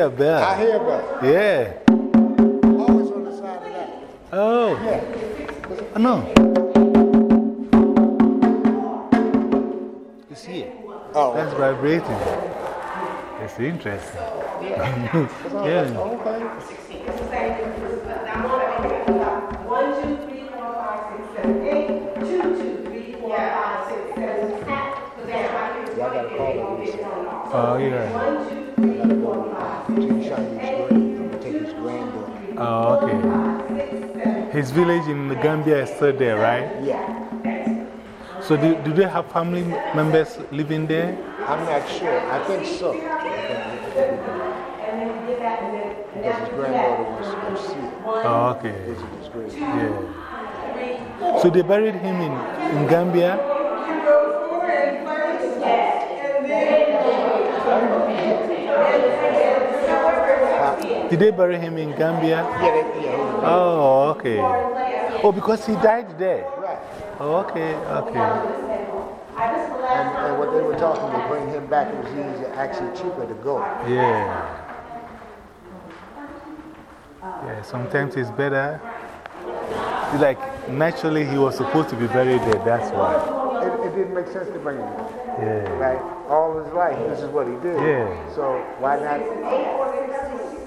I could hear a bell. I hear a bell. Yeah. Always on the side of that. Oh. Yeah. No. It's here. Oh. That's vibrating. It's interesting. yeah. Okay. One, His village in the Gambia is still there, right? Yeah. So, do, do they have family members living there? I'm not sure. I think so. Because his granddaughter was from see it. Oh, okay. Yeah. So, they buried him in, in Gambia? Did they bury him in Gambia? Yeah, yeah, Oh, okay. Oh, because he died there. right. Oh, okay, okay. And, and what they were talking to bring him back, it was easier, actually cheaper to go. Yeah. Yeah, sometimes it's better. It's like naturally he was supposed to be buried there, that's why. It, it didn't make sense to bring him. Yeah. Right? All his life, this is what he did. Yeah. So why not?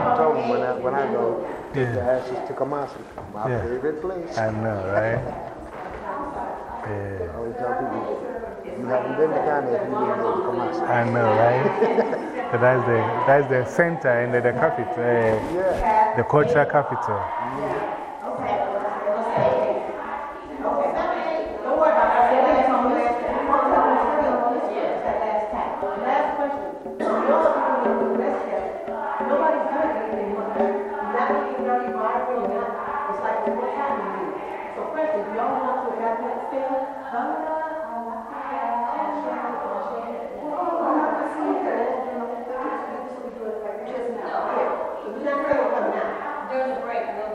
I told him when I, when I go, take the Yeah. ashes to Kumasi, my Yeah. favorite place. I know, right? Yeah. I always tell people, you haven't been to Ghana if you didn't go to Kumasi. I know, right? But that's the, that's the center and the, the capital, uh, Yeah. the cultural capital.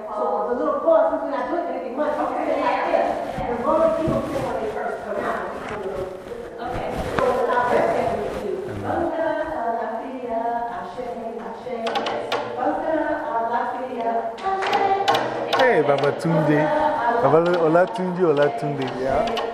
So the little pause, we're not doing anything much, you can say like this. As long people say when they first come out. Okay. So without that, they. Banga, alafia, ashe, ashe. Banga, alafia, ashe. Hey, Baba Tunde. Baba Olatunde, Olatunde. Yeah.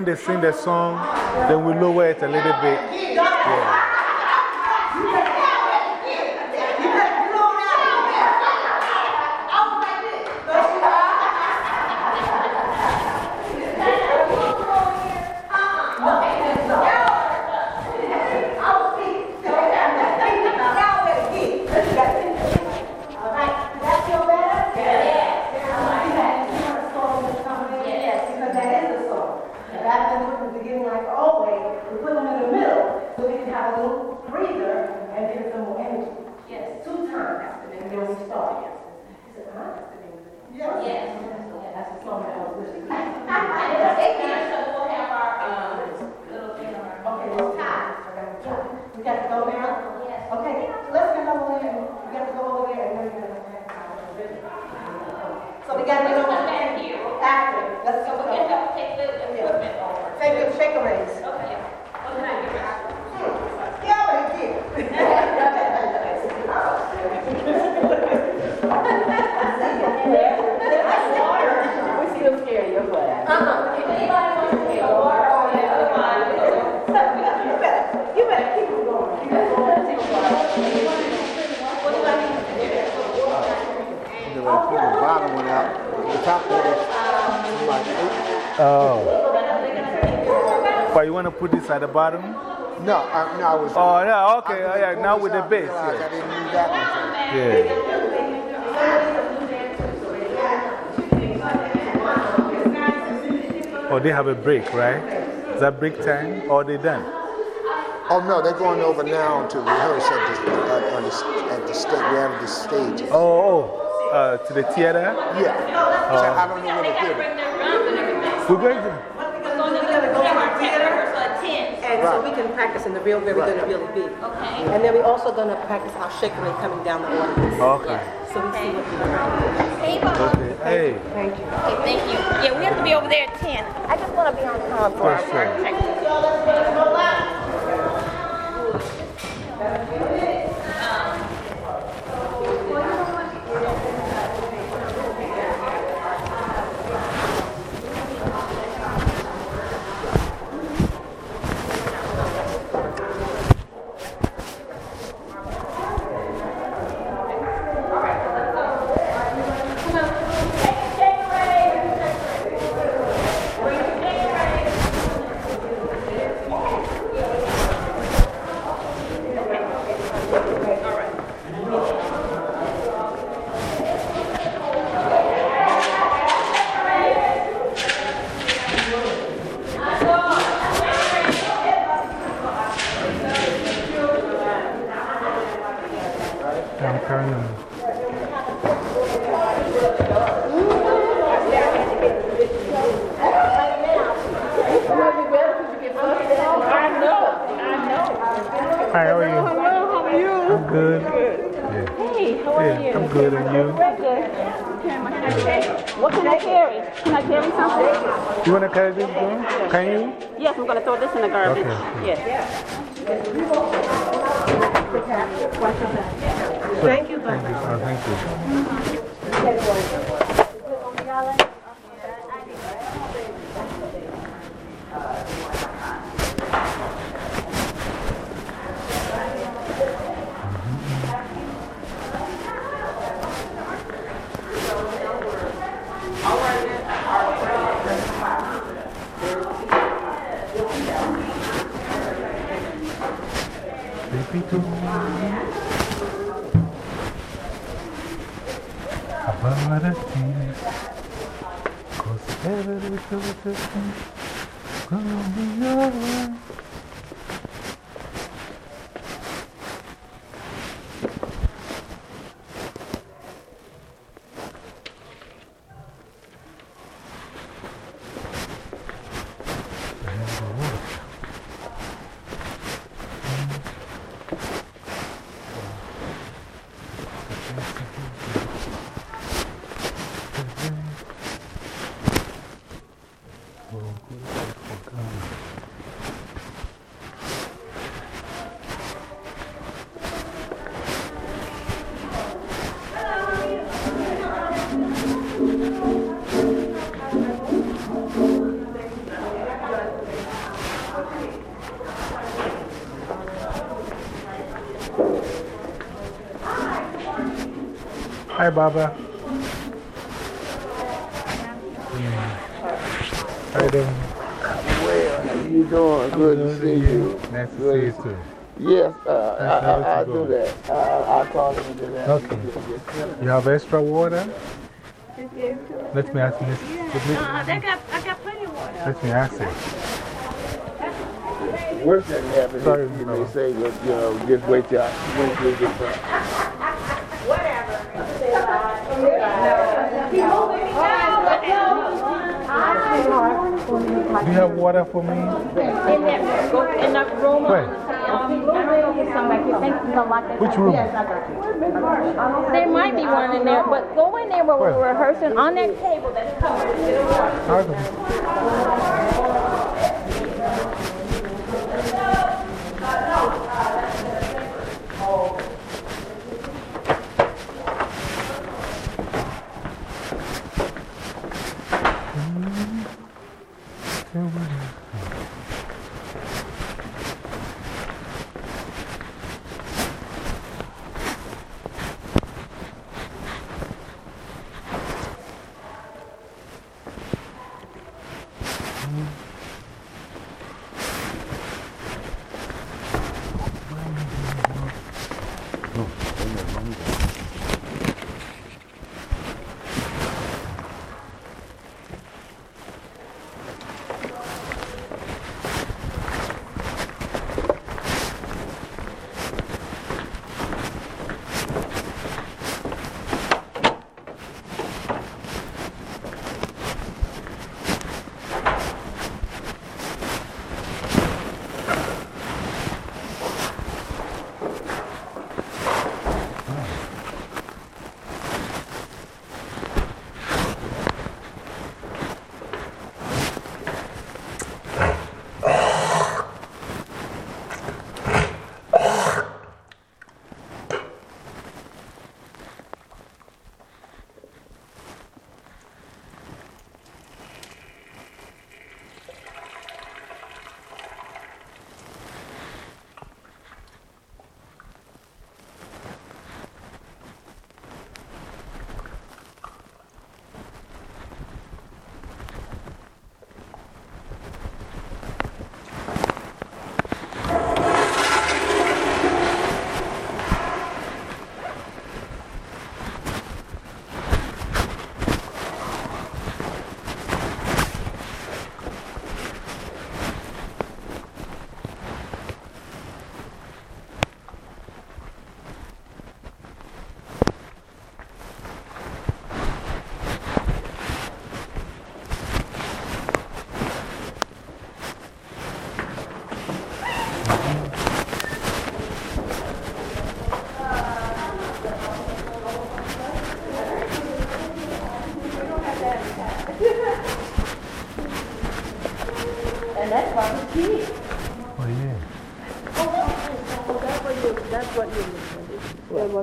When they sing the song, then we lower it a little bit. Obrigada. At the bottom? No, I, no, I was. Oh, yeah, okay. Oh, yeah, now with the bass. Yeah. I didn't that one. Yeah. Oh, they have a break, right? Is that break time or are they done? Oh, no, they're going over now to rehearse at the, uh, the, at the stage. We have the stage. Oh, oh uh, to the theater? Yeah. Oh. So I don't know where the theater We're going to. And right. so we can practice in the real, very right. good Billy B. Okay. And then we're also going to practice our shakery coming down the audience. Okay. Yeah. So we see what we're doing. Hey, Bob. Okay. Hey. Thank you. Okay, thank you. Yeah, we have to be over there at 10. I just want to be on time for our Hi, Baba. How you doing? Well, how you doing? Good to see you. Nice to see you too. Yes, uh, I, Nice to I, I'll do that. I, I'll call him and do that. Okay. You have extra water? Let me ask Miss. Let me, Uh, I got, I got plenty of water. let me ask it. Worst that happens Sorry, is you no. may say, look, you know, just wait till, I- wait till you get back. Do you have water for me? In that, go in that room. Where? Um, I don't know if some back here. Thank you, lock it. Which room? There might be one in there, but go in there where Where? we're rehearsing on that table that's covered.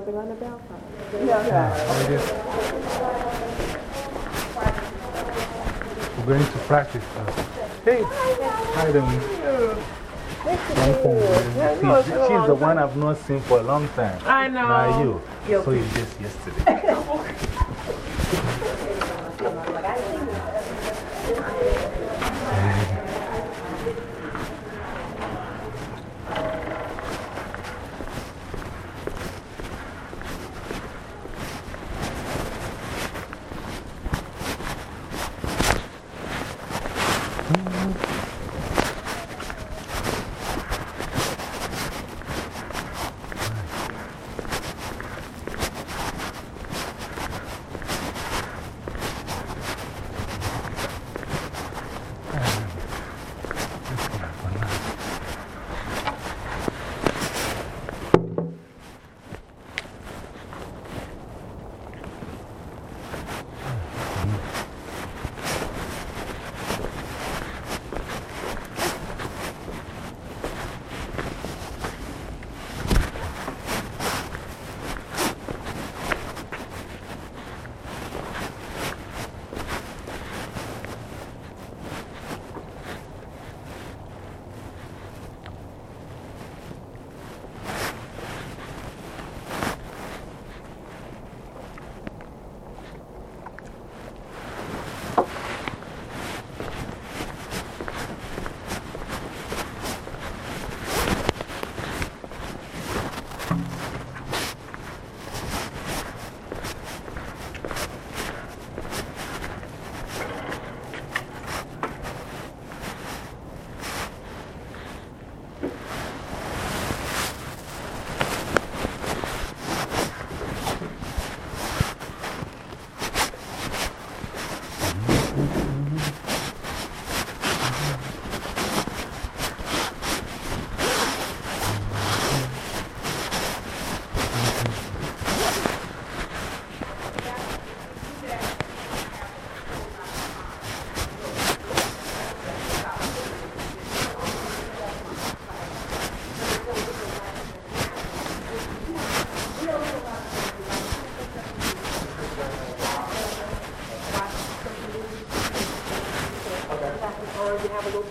something on the bell phone. Yeah, yeah. We're going to practice. Hey, hi, Dominique. One she's the one I've not seen for a long time. I know. Now you. You're you just yesterday.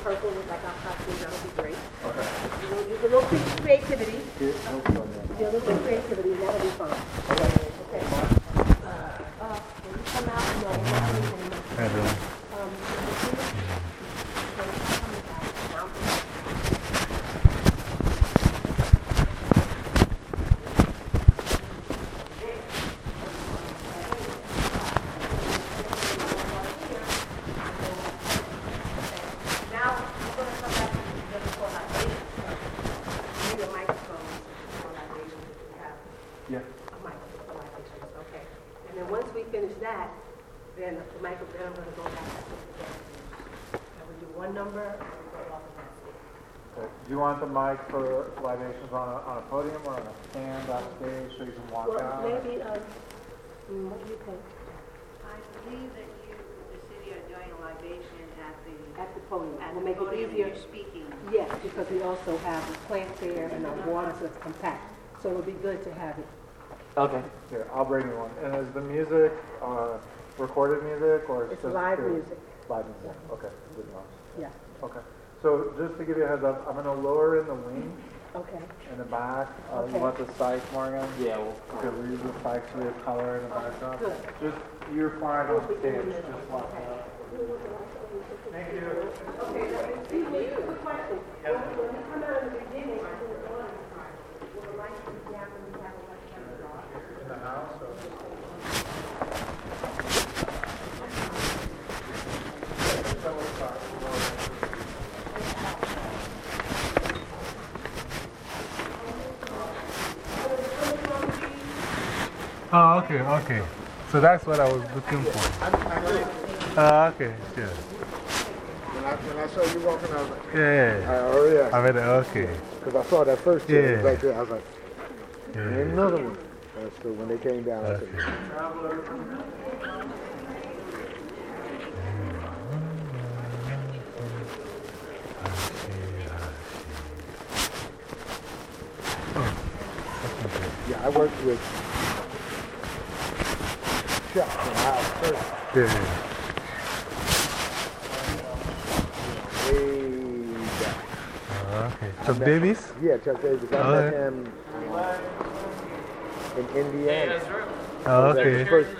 purple for libations on a, on a podium or on a stand backstage so you can walk Well, out? maybe, um, mm, what do you think? I believe that you, the city are doing a libation at the, At the podium, at we'll the make it podium and easier. you're speaking. Yes, because we also have the plants there and our water so it's compact. So it would be good to have it. Okay. Here, I'll bring you one. And is the music, uh, recorded music or? It's just live pure- music, Live music, okay, good enough. yeah, Okay. So just to give you a heads up, I'm gonna lower in the wing okay. in the back. Uh, Okay. You want the spikes, Morgan? Yeah, we'll. Okay, we'll use the spikes for the color in the background. Good. Just, you're fine on stage, just walk out. Thank you. Okay, now, excuse me, quick question. When when we come out in the beginning, I think it's on, will the lights be down and we have a light camera off? In the house Oh, okay, okay. So that's what I was looking for. I, I know. Oh, okay, sure. When I, when I saw you walking, I was like, Yeah. oh, yeah. I read it, okay. Because I saw that first chair Yeah. right there. I was like, Yeah. another one. Uh, so when they came down, I said, yeah, I worked with Chuck in House first. Yeah. Way back. Oh, okay. Chuck Davis? Yeah, Chuck Davis. I Oh, met him in Indiana. Oh, okay. was at the okay. first,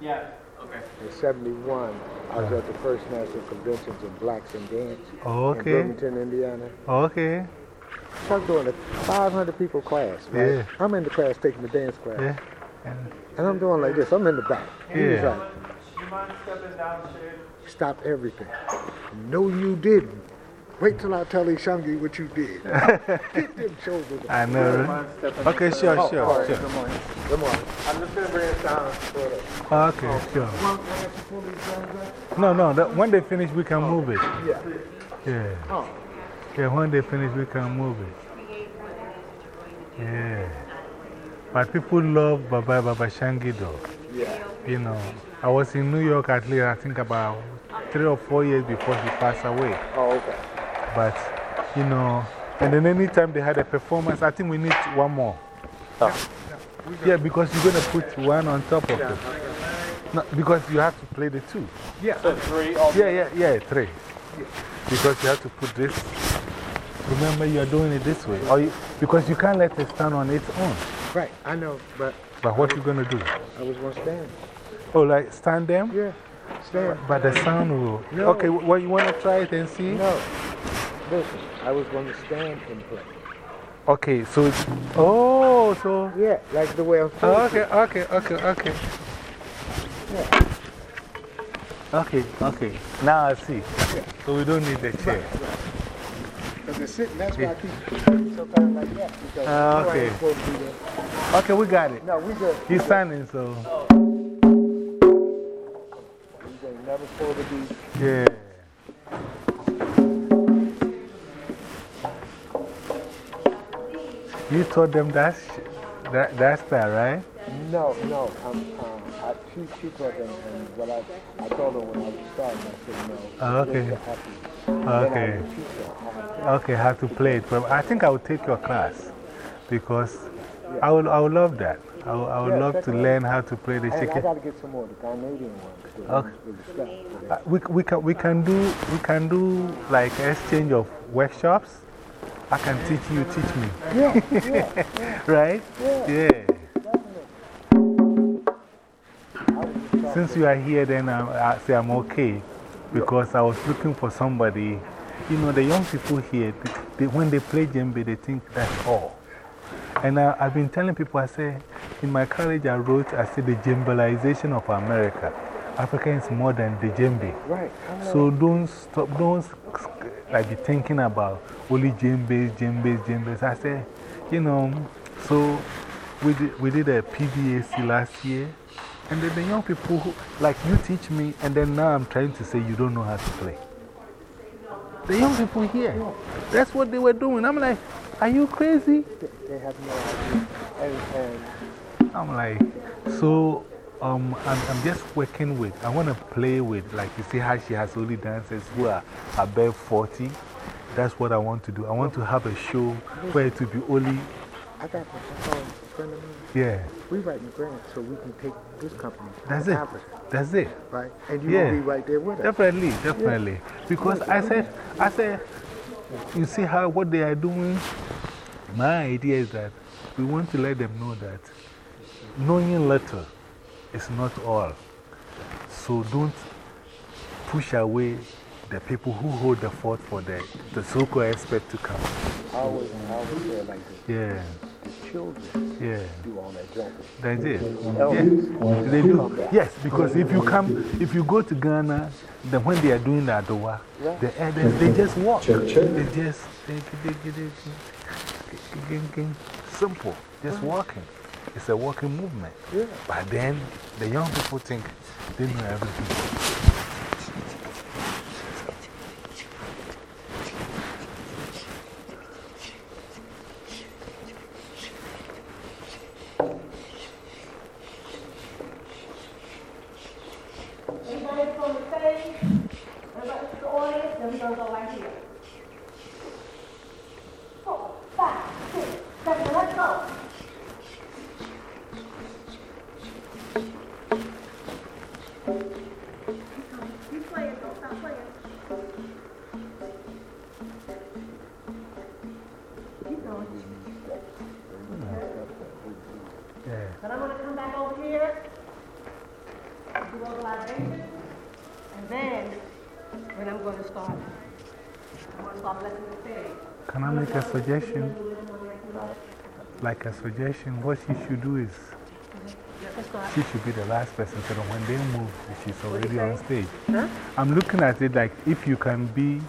Yes. in 71, I was at the first national conventions in Blacks and Dance Oh, in. Bloomington, Indiana. Oh, okay. Chuck doing a 500 people class, right? Yeah. I'm in the class taking the dance class. Yeah. And, And I'm doing like this. I'm in the back. Yeah. like, you mind stepping downstairs? stop everything. No, you didn't. Wait till I tell Ishangi what you did. Get them shoulders. I know. Okay, sure, Oh, sure, sorry. sure. Good morning. Good morning. I'm just gonna bring it down sort of. Okay, sure. No, no, that, when they finish, we can move it. Yeah. Yeah. Oh. Yeah, when they finish, we can move it. Yeah. But people love Baba Baba Shangi though. Yeah. You know, I was in New York at least, I think about three or four years before he passed away. Oh, okay. But, you know, and then anytime they had a performance, I think we need one more. Oh. Yeah, because you're going to put one on top of it. No, because you have to play the two. Yeah. Three, Yeah, yeah, yeah, three. Because you have to put this. Remember, you're doing it this way. Or you, because you can't let it stand on its own. Right. I know, but But what you going to do? I was going to stand. Oh, like stand them? Yeah. Stand. But the sound will. No. Okay, well, you want to try it and see? No. Listen, I was going to stand and play. Okay, so it's. Oh, so. Yeah, like the way I'm Oh, to. okay, okay, okay, okay. Okay, okay. Now I see. So we don't need the chair. Because it's sitting, that's why I keep sometimes like that. Because Ah, know I okay. ain't to be there. Okay, we got it. No, we good. He's standing, so. Never supposed to be. Yeah. You told them that's, that, that's that, right? No, no. I'm, um, I, she, she told them, and what I, I told her when I was starting, I said no. Oh, okay. Just to happy. Okay. Then I would teach her how to- Okay, how to play it. But I think I will take your class because I would, I would love that. I would, I would Yeah, love to learn how to play the And I chicken. got to get some more, the Canadian ones. Okay. ones with the stuff for Uh, we, we, can, we, can do, we can do like exchange of workshops. I can teach you, teach me. Yeah, yeah. right? Yeah. Since you are here, then I, I say I'm okay. Because I was looking for somebody. You know, the young people here, they, when they play djembe, they think that's all. And I, I've been telling people, I say, in my college, I wrote, I said, the djembelization of America. Africa is more than the djembe. Right. So don't stop, don't like be thinking about only djembes, djembes, djembes. I say, you know, so we did, we did a PBAC last year. And then the young people, who, like you teach me, and then now I'm trying to say you don't know how to play. The young people here, that's what they were doing. I'm like, are you crazy? They have no idea. I'm like, so um, I'm, I'm just working with, I want to play with, like you see how she has only dancers who are above 40. That's what I want to do. I want to have a show where it will be only, I got a friend of mine. yeah, We writing grants so we can take this company that's to it. That's it. right? And you Yeah. will be right there with us. Definitely, definitely. Because I said, I said, you see how what they are doing? My idea is that we want to let them know that knowing little is not all. So don't push away the people who hold the fort for the, the so called expert to come. Always, always like this. Yeah, children yeah. do all that jumping. That's it. Elders. Yes, they do. Yes, because if you come, if you go to Ghana, then when they are doing the Adowa, the elders, they just walk. They just, they, they, they, they, they, simple, just walking. It's a walking movement. Yeah. But then the young people think they know everything. Anybody from the stage? Anybody from the audience? Then we're gonna go right here. Four, five, six, seven, let's go. Playing. Keep going. I'm gonna come back over here, do all the then, then I'm gonna start, I'm gonna start blessing the stage. Can I make a suggestion? Like a suggestion, what she should do is she should be the last person so that when they move, she's already on stage. I'm looking at it like if you can be,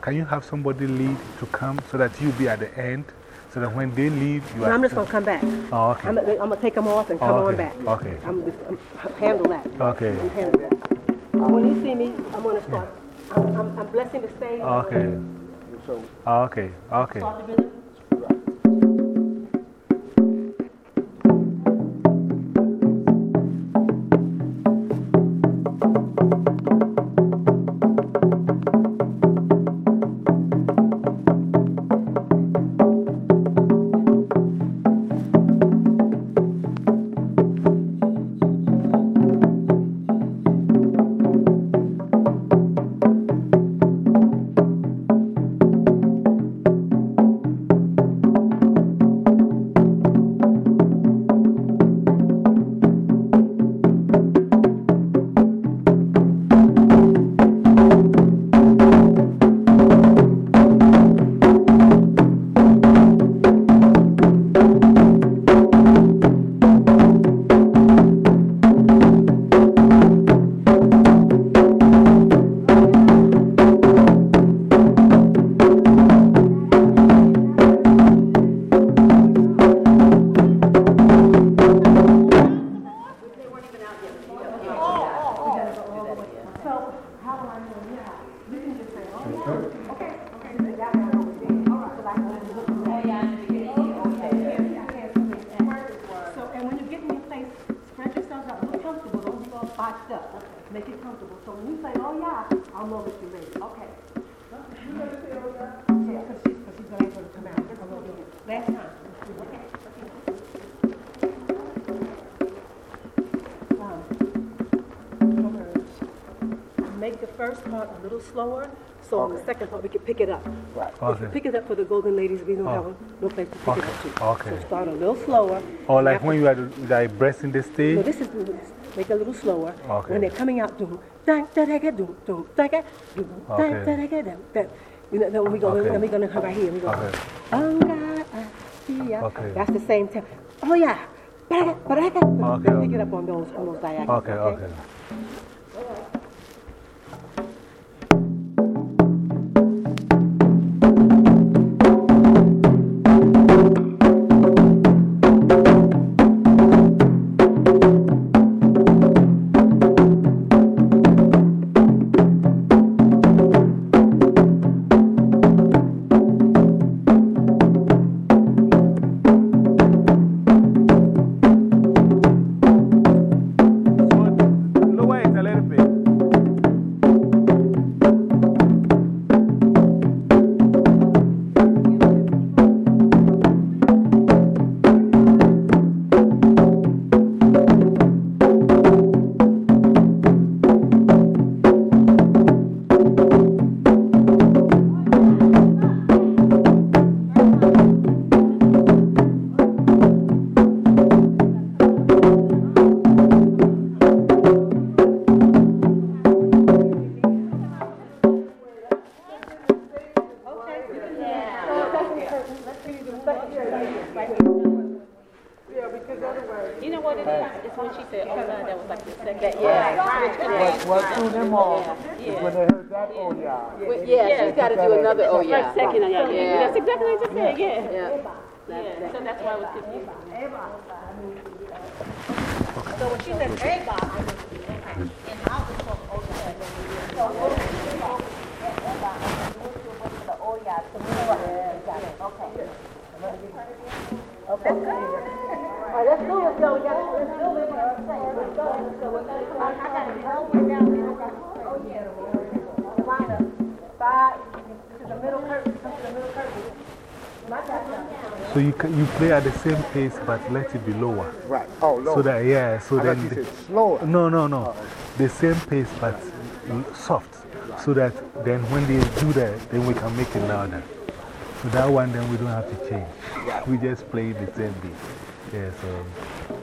can you have somebody lead to come so that you be at the end? So that when they leave, you No, are. I'm just gonna come back. Oh, okay. I'm, gonna- I'm gonna take them off and come Oh, on back. okay. I'm, just- I'm, handle that. Okay. I'm handle that. When you see me, I'm gonna start, I'm, I'm, I'm blessing the stage. Okay. So Okay. Okay. Slower, so on the second part we can pick it up. Right. If you pick it up for the golden ladies, we don't oh. have Oh. a- no place to pick it up to. Okay. So start a little slower. Or like when you are like breasting the stage? No, this is, make it a little slower. Okay. When they're coming out, do, dang, da, da, da, do, do, da, da, do, dang, Okay. da, da, da, da, da. You know, then we go, Okay. then we're going to come right here. We go, Okay. oh, God, I see ya. Okay. That's the same time. Oh, yeah. Ba-da-ga, ba-da-ga. Okay, Pick it up on those, on those diagonals. Okay, okay. So pace but let it be lower. Right. Oh, Lord. So that, yeah, so I then. the- slower. No, no, no. Oh, the same pace but l- soft. So that then when they do that, then we can make it louder. So that one, then we don't have to change. We just play the same beat. Yeah, so.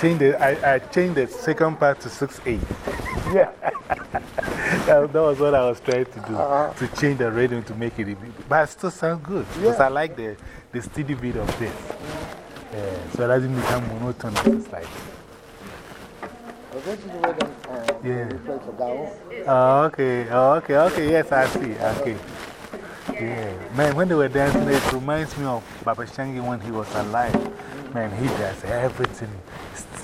Changed, the, I, I changed the second part to 6 8. Yeah. that, that was what I was trying to do Uh-huh. to change the rhythm to make it. a bit- But it still sounds good because I like the, the steady beat of this. Yeah, so it doesn't become monotonous. It's like, this is the rhythm uh, Yeah. play for Gaon. oh, okay, oh, okay, okay, yes, I see. Okay. Yeah, man, when they were dancing, it reminds me of Baba Shangi when he was alive. Man, he does everything.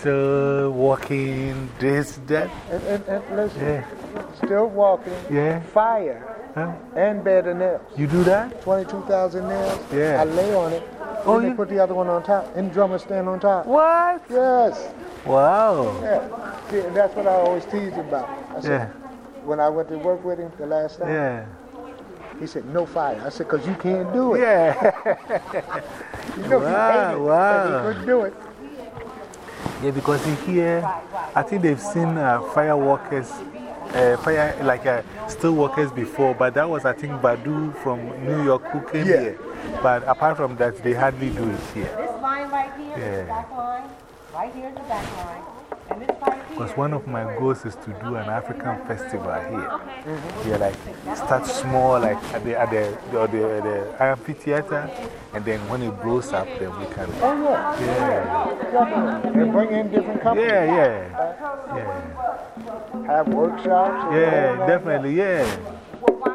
Still walking, this, that. And, and, and listen, Yeah. still walking, Yeah. fire, Huh? and better nails. You do that? 22,000 nails. Yeah. I lay on it. Oh, and you- put the other one on top, and the drummer stand on top. What? Yes. Wow. Yeah. See, and that's what I always tease him about. I said, Yeah. when I went to work with him the last time, Yeah. he said, no fire. I said, because you can't do it. Yeah. You know, he Wow, hated it, wow. He couldn't do it. Yeah, because in here, I think they've seen uh, fire workers, uh, fire, like uh, steel workers before, but that was, I think, Badu from New York who came Yeah. here. But apart from that, they hardly do it here. This line right here is Yeah. the back line. Right here is the back line. And this right here. Because one of my goals is to do an African festival here. Yeah, like start small, like at the, at the, the, the, the amphitheater, and then when it blows up, then we can. Oh, yeah. Yeah. And bring in different companies. yeah, yeah. Uh-huh. Yeah, Have workshops. yeah definitely, yeah.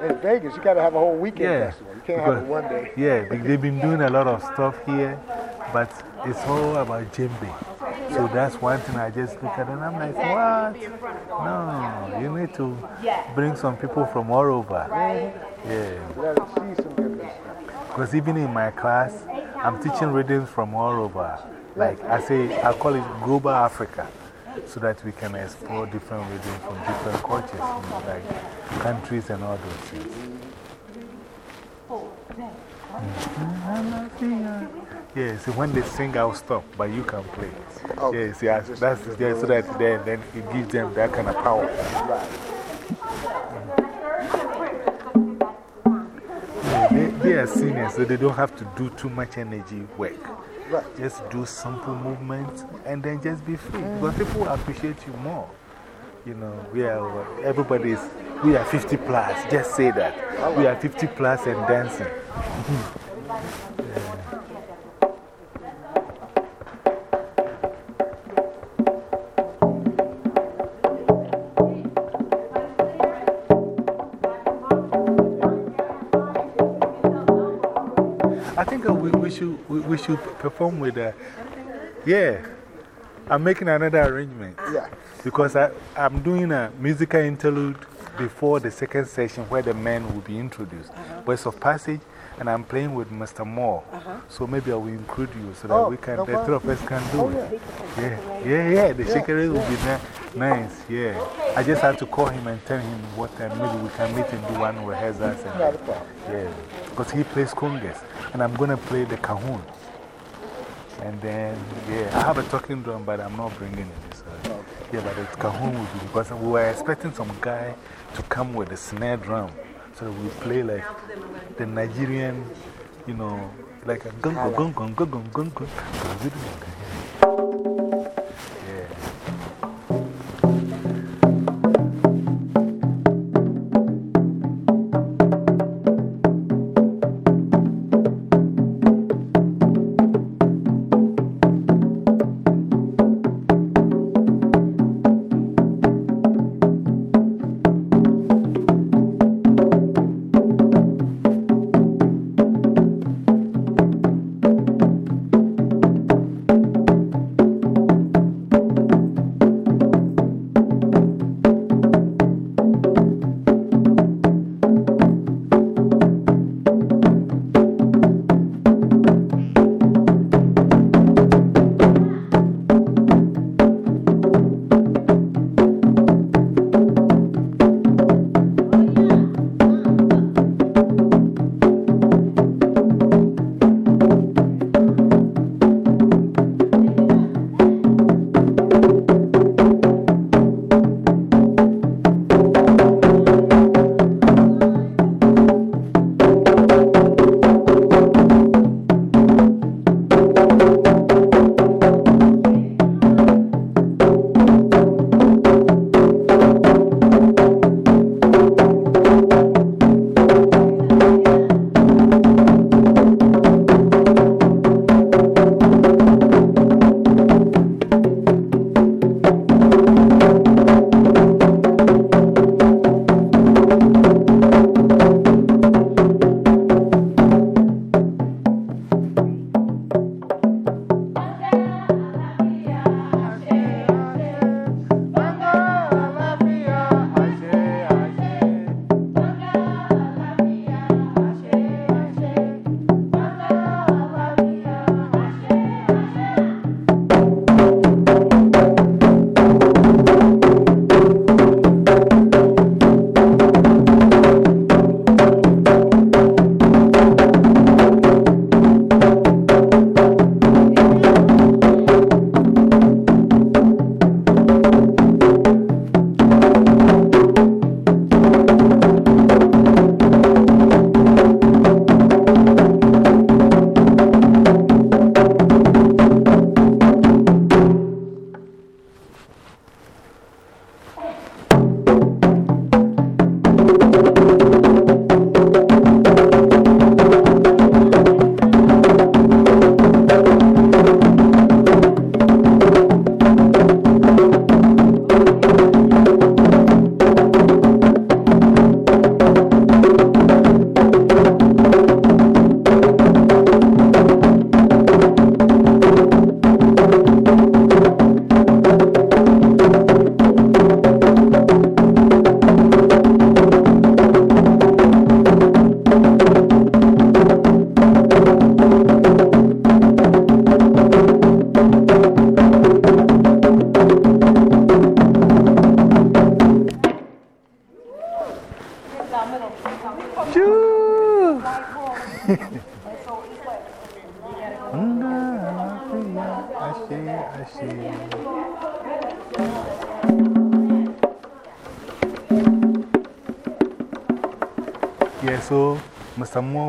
In Vegas, you got to have a whole weekend Yeah. festival. You can't have it one day. Yeah, they, they've been doing a lot of stuff here, but it's all about djembe. So that's one thing I just look at and I'm like, what? No, you need to bring some people from all over. Yeah. Because even in my class, I'm teaching rhythms from all over. Like I say, I call it Global Africa so that we can explore different rhythms from different cultures, you know, like countries and all those things. Yeah, see, when they sing, I'll stop, but you can play. Yeah, see, I, that's yeah, so that then, then it gives them that kind of power. Yeah, they, they are seniors, so they don't have to do too much energy work. Just do simple movements and then just be free. Because people appreciate you more. You know, we are, everybody is, we are 50 plus. Just say that. We are 50 plus and dancing. Mm-hmm. I we, we, should, we, we should perform with a. Yeah. I'm making another arrangement. Ah. Yeah. Because I, I'm doing a musical interlude before the second session where the men will be introduced. Uh-huh. Words of Passage, and I'm playing with Mr. Moore. So maybe I will include you so that Oh, we can, no the three of us can do it. Yeah, yeah, yeah. The shaker will be ni nice. Yeah. I just have to call him and tell him what time. Maybe we can meet and do one rehearsals. And, yeah. Because he plays congas. And I'm going to play the cajon. And then, yeah, I have a talking drum, but I'm not bringing it. So, yeah, but the cajon will be because we were expecting some guy to come with a snare drum. So we play like the Nigerian, you know, like a gung gung gung gung gung. gong, gong.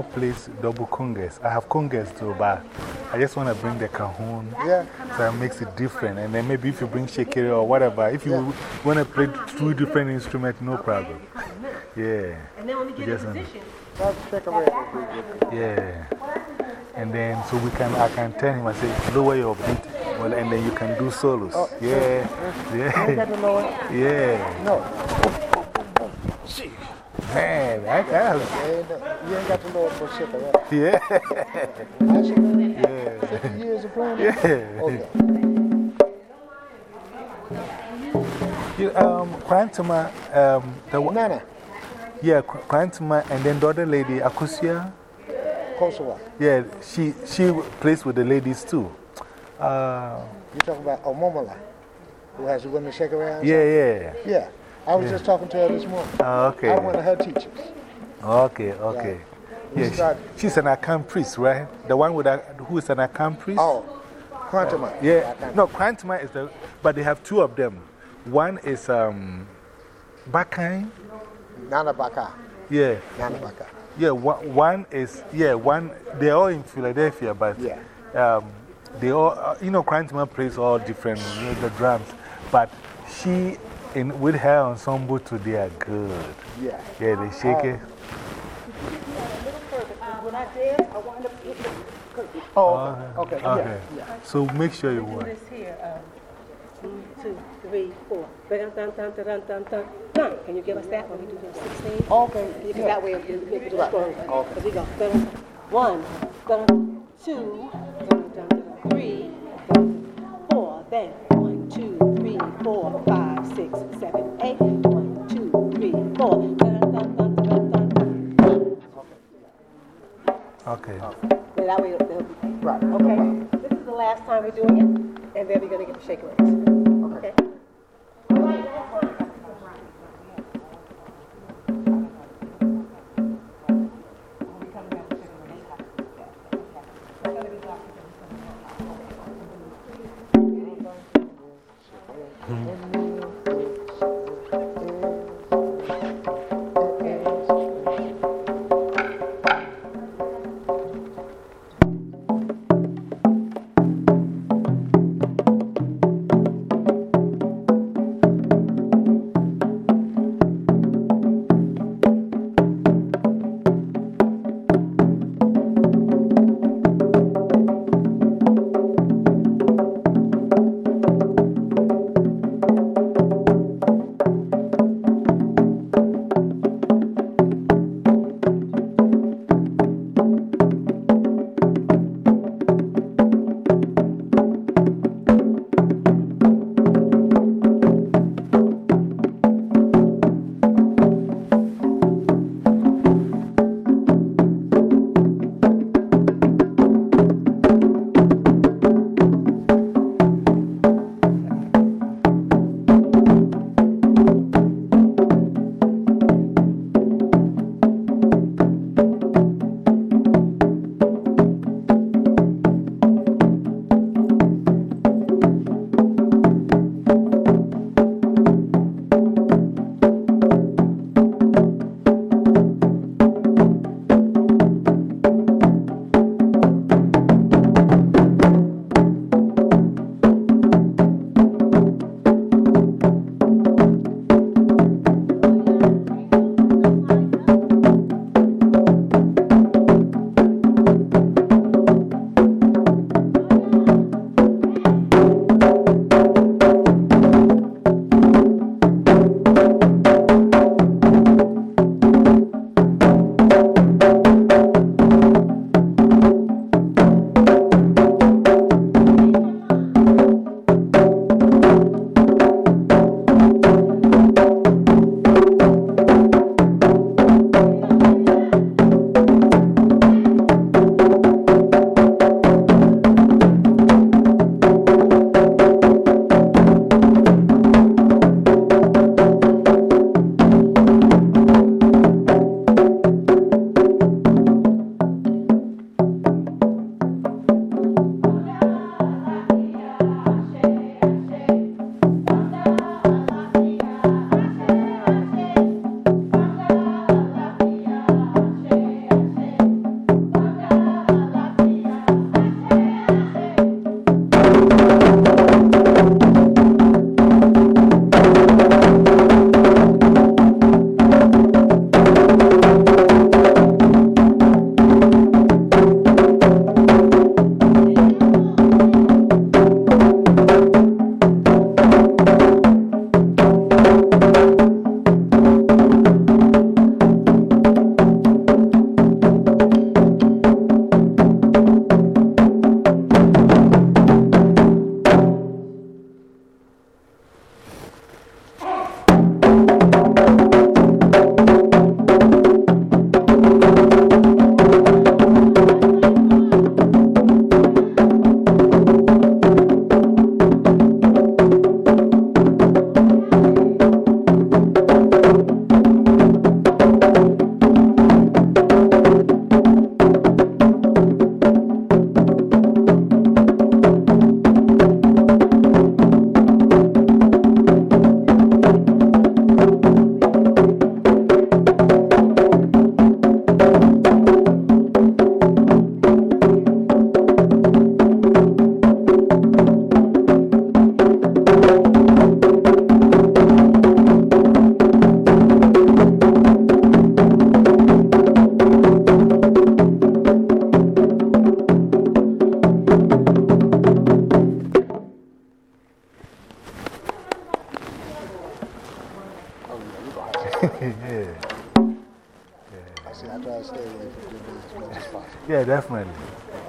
Mr. Moore plays double congas. I have congas too, but I just want to bring the cajon. Yeah. So it makes it different. And then maybe if you bring shekere or whatever, if you want to play two different instruments, no problem. Yeah. And then when we get Just in on- position, That's check around. Yeah. And then, so we can, I can tell him, I say, lower your beat. Well, and then you can do solos. Oh. yeah. You Yeah. to know it? Yeah. No. Man, I, I have, You ain't, you ain't got it for shit around. yeah. I should yeah. 50 years of playing? Yeah. Okay. You, um, Quantuma, um, the, one- Nana, yeah, Qu- Quantuma, and then the other lady, Akusia. Kosowa. Yeah, she, she plays with the ladies too. Uh, You talking about Omomola, who has the women shake around? yeah, yeah. Yeah. I was just talking to her this morning. Oh, okay. I'm one of her teachers. Okay, okay. Yeah, she, she's an Akam priest, right? The one with a, who is an Akam priest? Oh, Quantuma. Yeah, no, Quantuma is the, but they have two of them. One is um, Bakai. Nana Baka. Yeah, Nana Baka. yeah, one, one is, yeah, one, they're all in Philadelphia, but Yeah. um, they all, uh, you know, Quantuma plays all different, you know, the drums, but she, in, with her ensemble too, they are good. Yeah. Yeah, they shake it. When I did, I wound up hitting the curtain. Oh, okay. okay. Okay. Yeah. So make sure you do work. this here. Um, one, two, three, four. Dun, dun, dun, dun, dun, dun, dun, dun. Can you give us that when we do the 16? Okay. Because Yeah. that way it'll be- make it stronger. Because we go dun, one, dun, two, dun, dun, dun, three, dun, four. Then one, two, three, four, five, six, seven, eight. One, two, three, four. Okay. Oh. Then that way it'll it'll be. Right. Okay, problem. this is the last time we're doing it, and then we're gonna get the shake rings. Okay? See,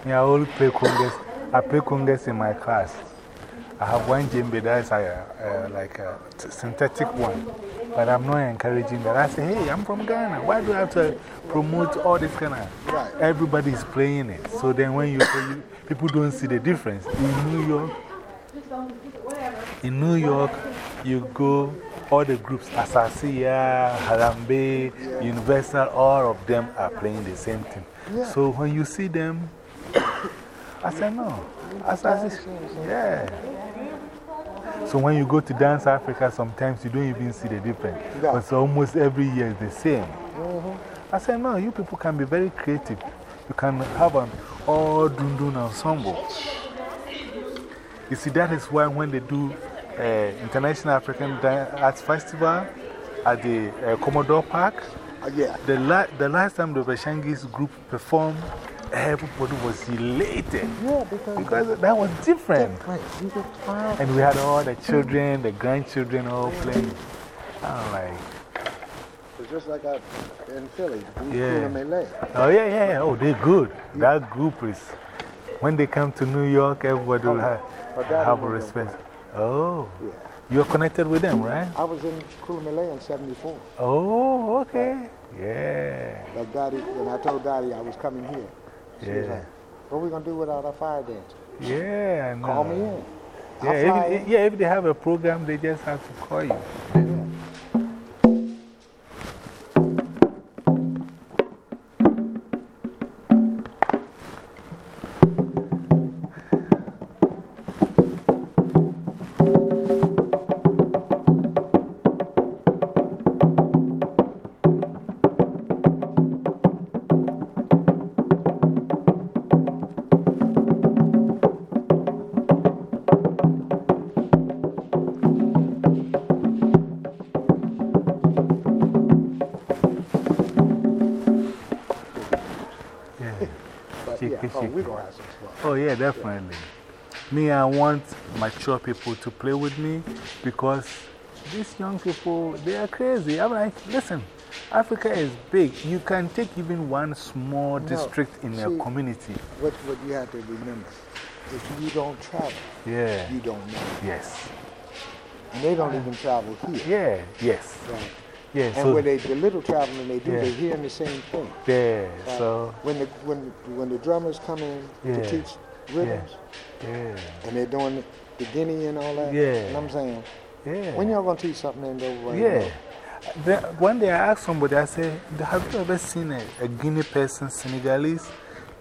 Me, I only play congas. I play congas in my class. I have one djembe that's a, a, like a synthetic one. But I'm not encouraging that. I say, hey, I'm from Ghana. Why do I have to promote all this kind of. Right. Everybody's playing it. So then when you play, people don't see the difference. In New York, in New York, you go, all the groups, Asase Yaa, Harambe, Universal, all of them are playing the same thing. So when you see them, I said, no. Asase, yeah. So when you go to Dance Africa, sometimes you don't even see the difference. Yeah. But almost every year is the same. I said, no, you people can be very creative. You can have an all dundun ensemble. You see, that is why when they do uh, International African Arts Festival at the uh, Commodore Park, Uh, yeah. the, la the last time the Bashangis group performed, everybody was elated. Yeah, because, Because that was different. right, you get five. And we had all the children, the grandchildren all playing. I'm like, It's just like I, in Philly, we Yeah. yeah. Mele. oh, yeah, yeah, yeah. Oh, they're good. That group is, when they come to New York, everybody will have, have a was respect. Oh, Yeah. you're connected with them, right? I was in Mele in 74. Oh, okay. Yeah. Like Daddy, when I told Daddy I was coming here, she was Yeah. like, what are we going to do without our fire dance? Yeah. I know. Call me in. Yeah if, yeah, if they have a program, they just have to call you. Yeah. Yeah, definitely. Me, I want mature people to play with me because these young people, they are crazy. I'm like, listen, Africa is big. You can take even one small district in a community. What, what you have to remember, if you don't travel, Yeah. you don't know. Yes. And they don't even travel here. Yeah. Yes. Right. Yeah. And So, when they, the little traveling they do, Yeah. they're hearing the same thing. yeah. Right? So, when, the, when, when the drummers come in Yeah. to teach rhythms, yeah. and they're doing the, guinea and all that, Yeah. and I'm saying, Yeah. when y'all going to teach something in the way? Yeah. The, one day I asked somebody, I said, Have you ever seen a, a Guinea person, Senegalese,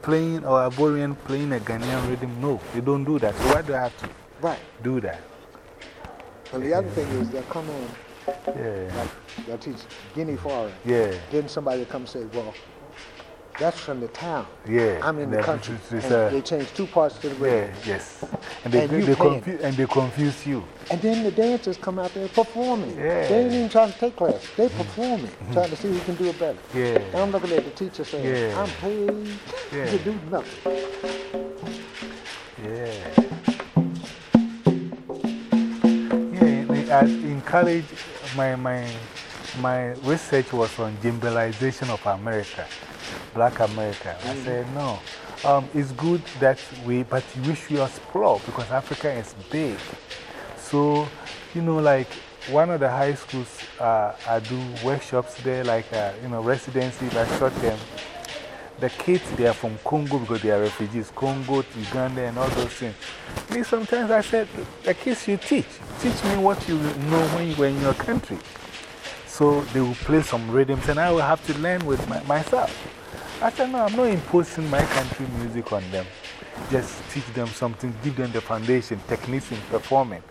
playing or a Ivorian playing a Ghanaian rhythm? No, they don't do that. So why do I have to Right. do that? And the other thing is they'll come in, Yeah. like, they'll teach Guinea foreign. Yeah. Then somebody will come say, well, that's from the town. Yeah. I'm in the country. it's- it's, And uh, they change two parts to the Yeah, yes. And they, And you they, paying. and they confuse you. And then the dancers come out there performing. Yeah. They ain't even trying to take class. They performing, trying to see who can do it better. Yeah. And I'm looking at the teacher saying, Yeah. I'm paid Yeah. to do nothing. Yeah. Yeah, in, college, my, my, my research was on Djembelization of America, Black America. I said, no, um, it's good that we, but we should explore because Africa is big. So, you know, like one of the high schools, uh, I do workshops there, like, uh, you know, residency, but short term. The kids, they are from Congo because they are refugees, Congo, Uganda, and all those things. Me, sometimes I said, the kids you teach, teach me what you know when you were in your country. So they will play some rhythms, and I will have to learn with my, myself. I said, no, I'm not imposing my country music on them. Just teach them something, give them the foundation, techniques in performing,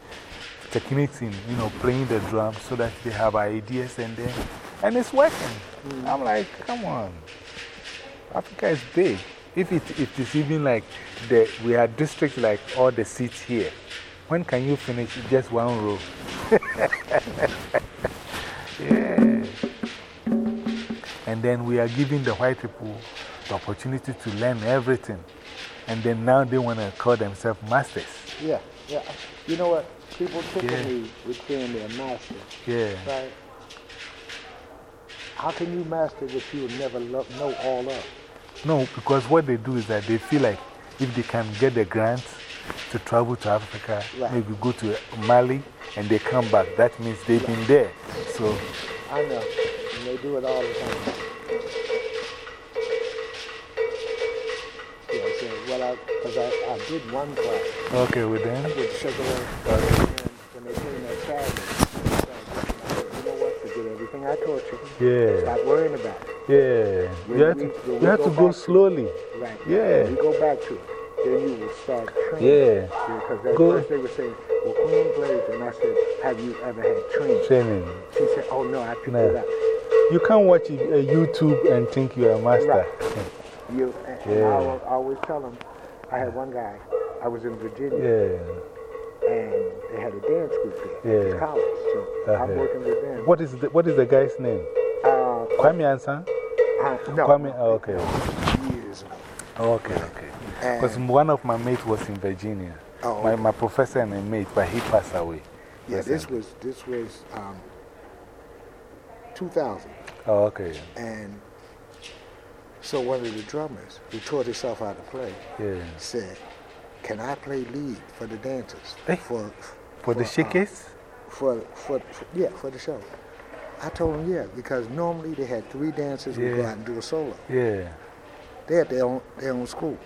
techniques in you know, playing the drums so that they have ideas, and, then, and it's working. Mm. I'm like, come on. Africa is big. If it, it is even like the, we are district like all the seats here, when can you finish just one row? And then we are giving the white people the opportunity to learn everything. And then now they want to call themselves masters. Yeah, yeah. You know what? People trick Yeah. me with being their master. Yeah. Right? How can you master what you never lo know all of? No, because what they do is that they feel like if they can get the grant to travel to Africa, Right. maybe go to Mali and they come back, that means they've been there. So, I know. And they do it all the time. Yeah, so, well, because I, I, did one class okay, with them? with Sugar. And when they came that Saturday, I you know what? Forget everything I taught you. Yeah, Stop worrying about it. yeah. You have to, you have to we go slowly. Right. Yeah. When you go back to it, then you will start training. Yeah. Because at Go- first they were saying, well, Queen plays, and I said, have you ever had training? Training. She said, oh, no, I picked No. it up. You can't watch uh, YouTube and think you're a master. You, and, and I, will, I always tell them, I had one guy, I was in Virginia, Yeah. and they had a dance group there, Yeah. at college, so I'm Uh-huh. working with them. What is, the, what is the guy's name? Uh, Kwame Ansan? uh, no, Kwame, oh, okay. years ago. Oh, okay, okay. And- Because one of my mates was in Virginia. Oh, my, okay. my professor and a mate, but he passed away. Yeah, this was, this was um, 2000. Oh, okay. And so one of the drummers who taught himself how to play Yeah. said, Can I play lead for the dancers? Eh? For, For the uh, for, for, for, yeah, for the show. I told him, yeah, because normally they had three dancers who would go out and do a solo. Yeah. They had their own, their own school.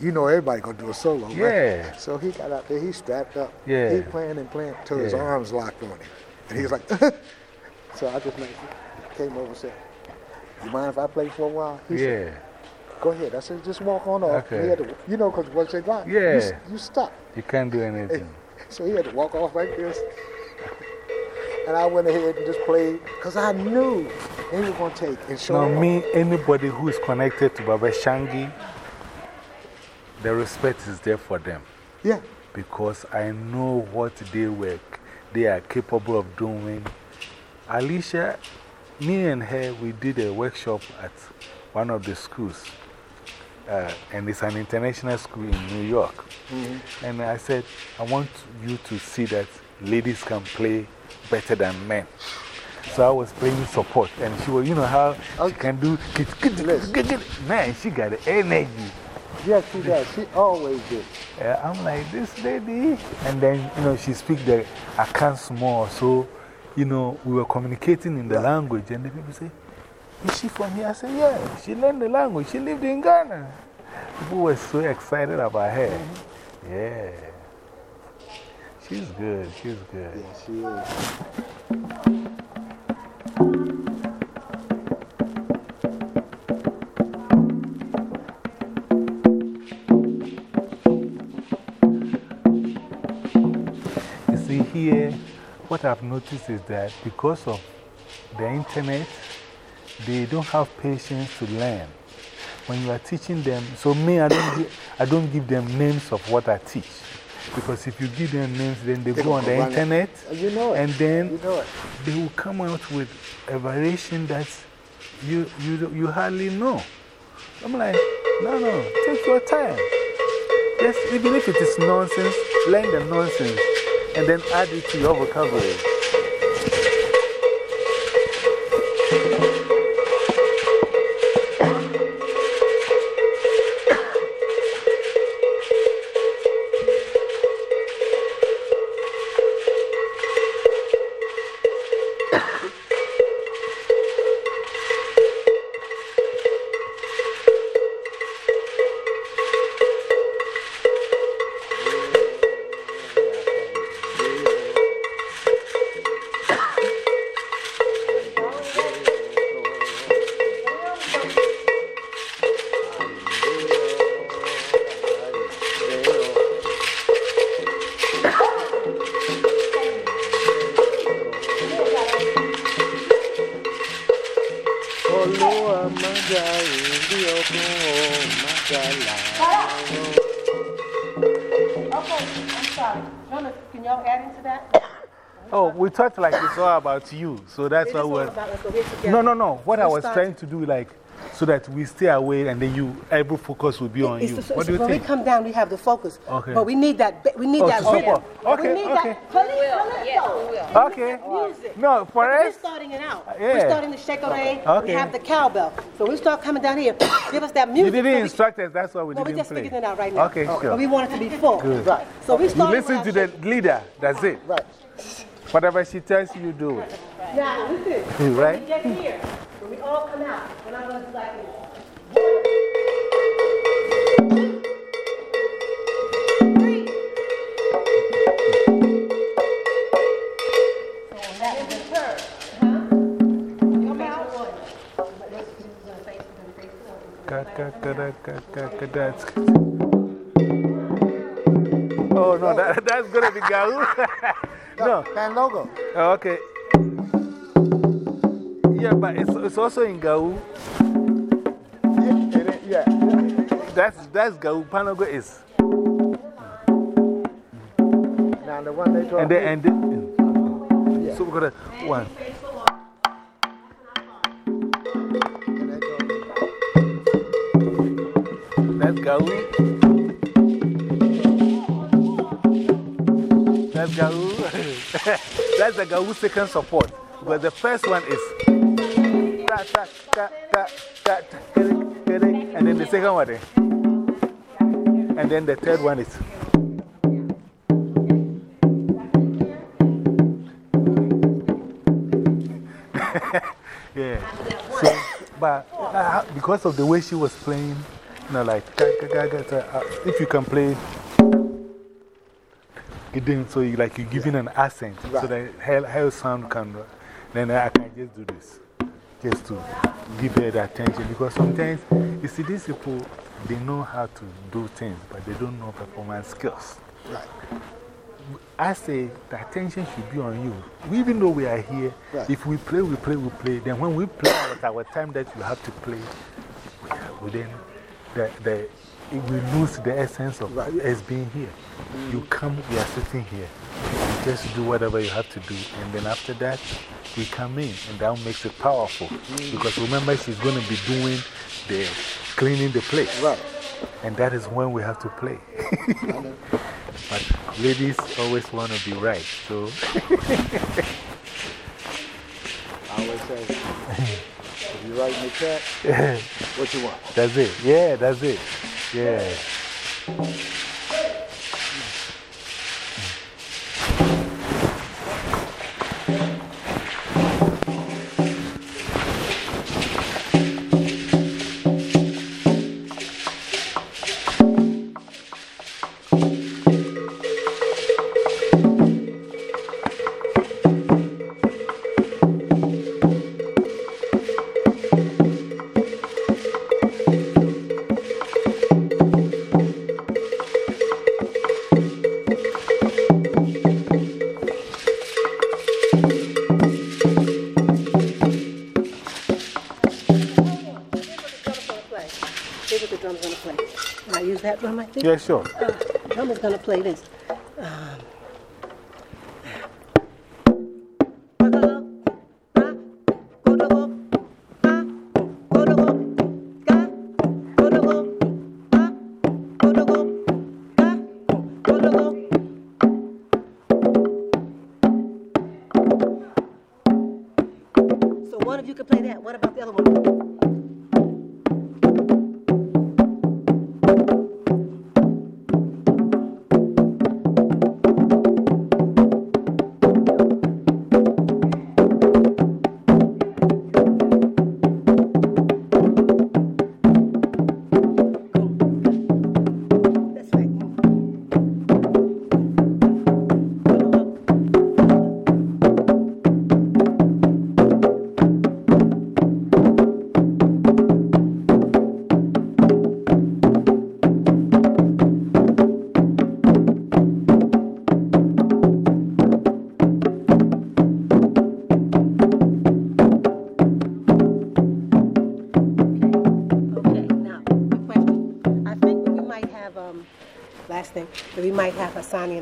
You know everybody gonna do a solo, right? Yeah. So he got out there, he strapped up. Yeah. He playing and playing till his arms locked on him. And he was like, so I just like, came over and said, you mind if I play for a while? He said, Yeah. go ahead. I said, just walk on off. Okay. He had to, you know, because once they you, Yeah. s- you stop. You can't do anything. So he had to walk off like this. And I went ahead and just played because I knew they were going to take and show Now, me, anybody who is connected to Baba Shangi, the respect is there for them. Yeah. because I know what they work, they are capable of doing. Alicia, me and her, we did a workshop at one of the schools, uh, and it's an international school in New York. Mm-hmm. And I said, I want you to see that ladies can play better than men. So I was playing support, and she was, you know how she can do, man, she got the energy. Yes, she does. She always did. Uh, I'm like, this lady. And then, you know, she speaks the Akan more. So, you know, we were communicating in the language. And the people say, Is she from here? I said, Yeah, she learned the language. She lived in Ghana. People were so excited about her. Yeah. She's good. She's good. Yes, she is. Here, what I've noticed is that because of the internet, they don't have patience to learn. When you are teaching them, so me, I don't, give, I don't give them names of what I teach. Because if you give them names, then they, They go on the internet You know and then You know they will come out with a variation that you, you, you hardly know. I'm like, no, no, take your time. Just, even if it is nonsense, learn the nonsense and then add it to your vocabulary. Oh, we talked like it's all about you. So that's It why we're. about us, so. No, no, no. What I was start- trying to do, like, so that we stay away and then you, every focus will be on you. the- What do you when think? we come down, we have the focus. Okay. But we need that, ba- we need Oh, that. to support. rhythm. Okay, We need okay. that. Police, police, Okay. Music. No, for We're starting it out. Yeah. We're starting the shekere. We Okay. have the cowbell. So we start coming down here. Give us that music. you music. didn't so we- instruct us, that's why we Well, we didn't just play. figured it out right now. Okay, But sure. we want it to be full. Good. Right. So we start. You listen to the leader, that's it. Right. Whatever she tells you, you do it. shek- Now, listen. Right? We get here. When we all come out, when I was like, Three. So that is the third. Come out. Ka- ka- ka- da- ka- ka- ka- Oh, no, that, that's going to be Gao. no. Kpanlogo. Oh, okay. Yeah, but it's, it's also in Gao. Yeah, yeah. That's, that's Gao. Kpanlogo is. Now the one they told And then, and then, mm. so we're going to, one. and they told That's Gao. That's the Gao second support. But the first one is. And then the second one is. And then the third one is. yeah. So, but uh, because of the way she was playing, you know, like, uh, if you can play, it didn't, so you, like you're giving an accent, so that her, her sound can, then I can just do this, just to give her the attention. Because sometimes, you see, these people, they know how to do things, but they don't know performance skills. Right. I say the attention should be on you. Even though we are here, Right. if we play, we play, we play. Then when we play at our time that you have to play, we, we then the, the, we lose the essence of Right. us being here. You come, we are sitting here. You just do whatever you have to do. And then after that, we come in. And that makes it powerful. Because remember, she's going to be doing the cleaning the place. Right. And that is when we have to play. but ladies always want to be right. So, I always say, if you write in the check, what you want? that's it. Yeah, that's it. Yeah. Yeah, sure. Uh, drum is gonna play this.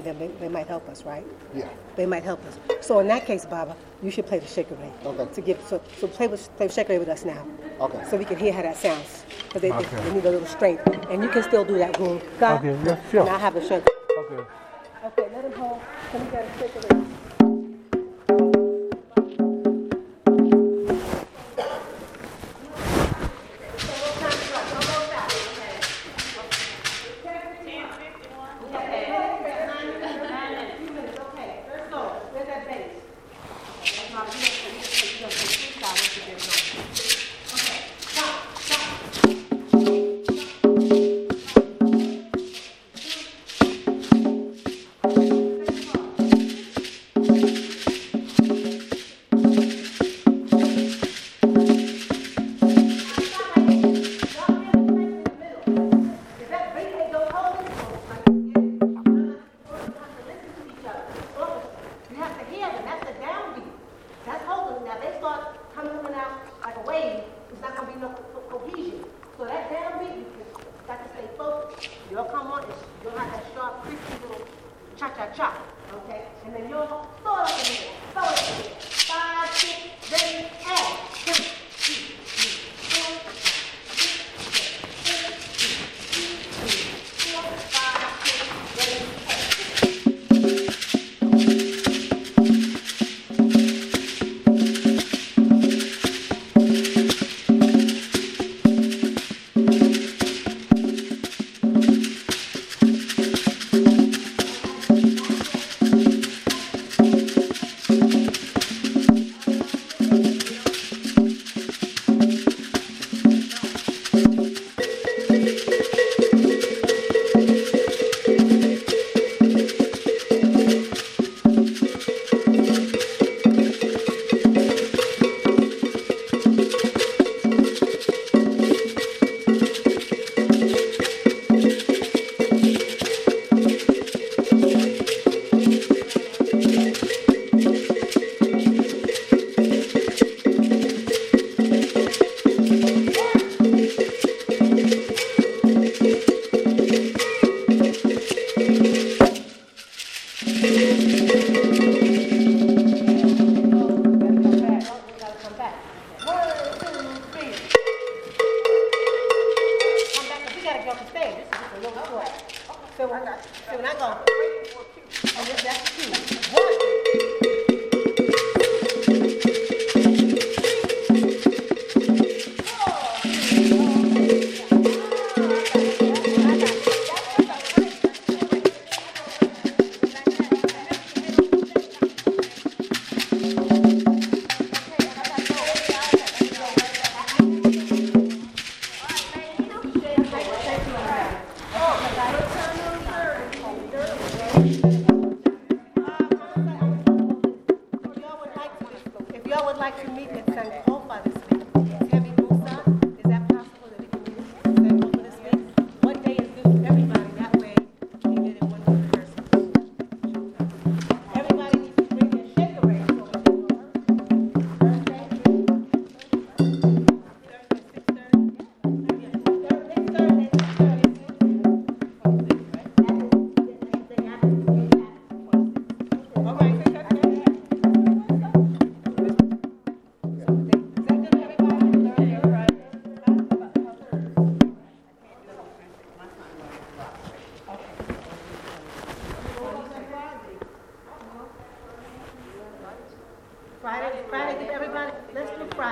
And them, they, they might help us, right? Yeah. They might help us. So in that case, Baba, you should play the shekere. Okay. To give, so, so play, with, play shekere with us now. Okay. So we can hear how that sounds. Because they, they- Okay. they need a little strength. And you can still do that, Goon. God? Okay, yeah, sure. And I have the Shaker. Okay. Okay, let him hold. Can we get a Shaker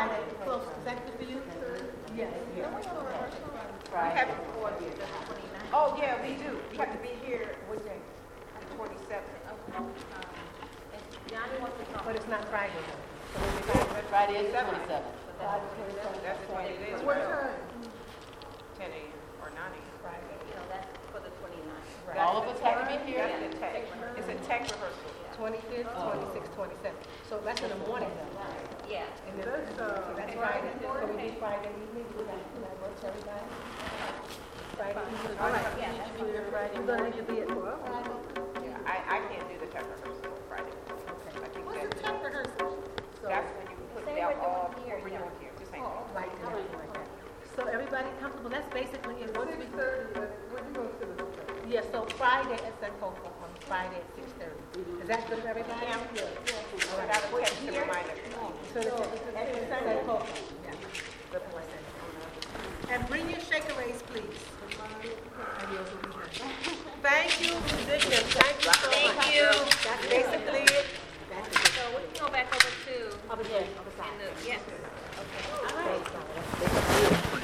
let's do Friday, close, is that good for you? Yes, yes. Oh, yeah, we do. We have to be here, what day? Twenty-seventh. But it's not Friday though. Friday is the twenty-seventh. That's the twenty-eighth. What time? Ten AM or nine AM. All of us have to be here? That's the tech, it's a tech rehearsal. Twenty-fifth, twenty-sixth, twenty-seventh. So that's in the morning though. Yeah. And that's. So we do Friday evening, that, everybody? Friday evening. All right. We're gonna need to be at twelve. Yeah, I, I can't do the tech rehearsal Friday. I think that's, that's when you put down all, what here, just saying. So everybody comfortable, that's basically it. Once we. Yeah, so Friday at Central on Friday at six thirty. Is that good for everybody? Yeah, good. All right. Gotta catch the reminder. So the, at Central. Yeah. Good for Central. And bring your shekeres, please. Thank you, Vivian, thank you so much. Thank you. That's basically it. So we can go back over to. Over there, over side. the- Yes.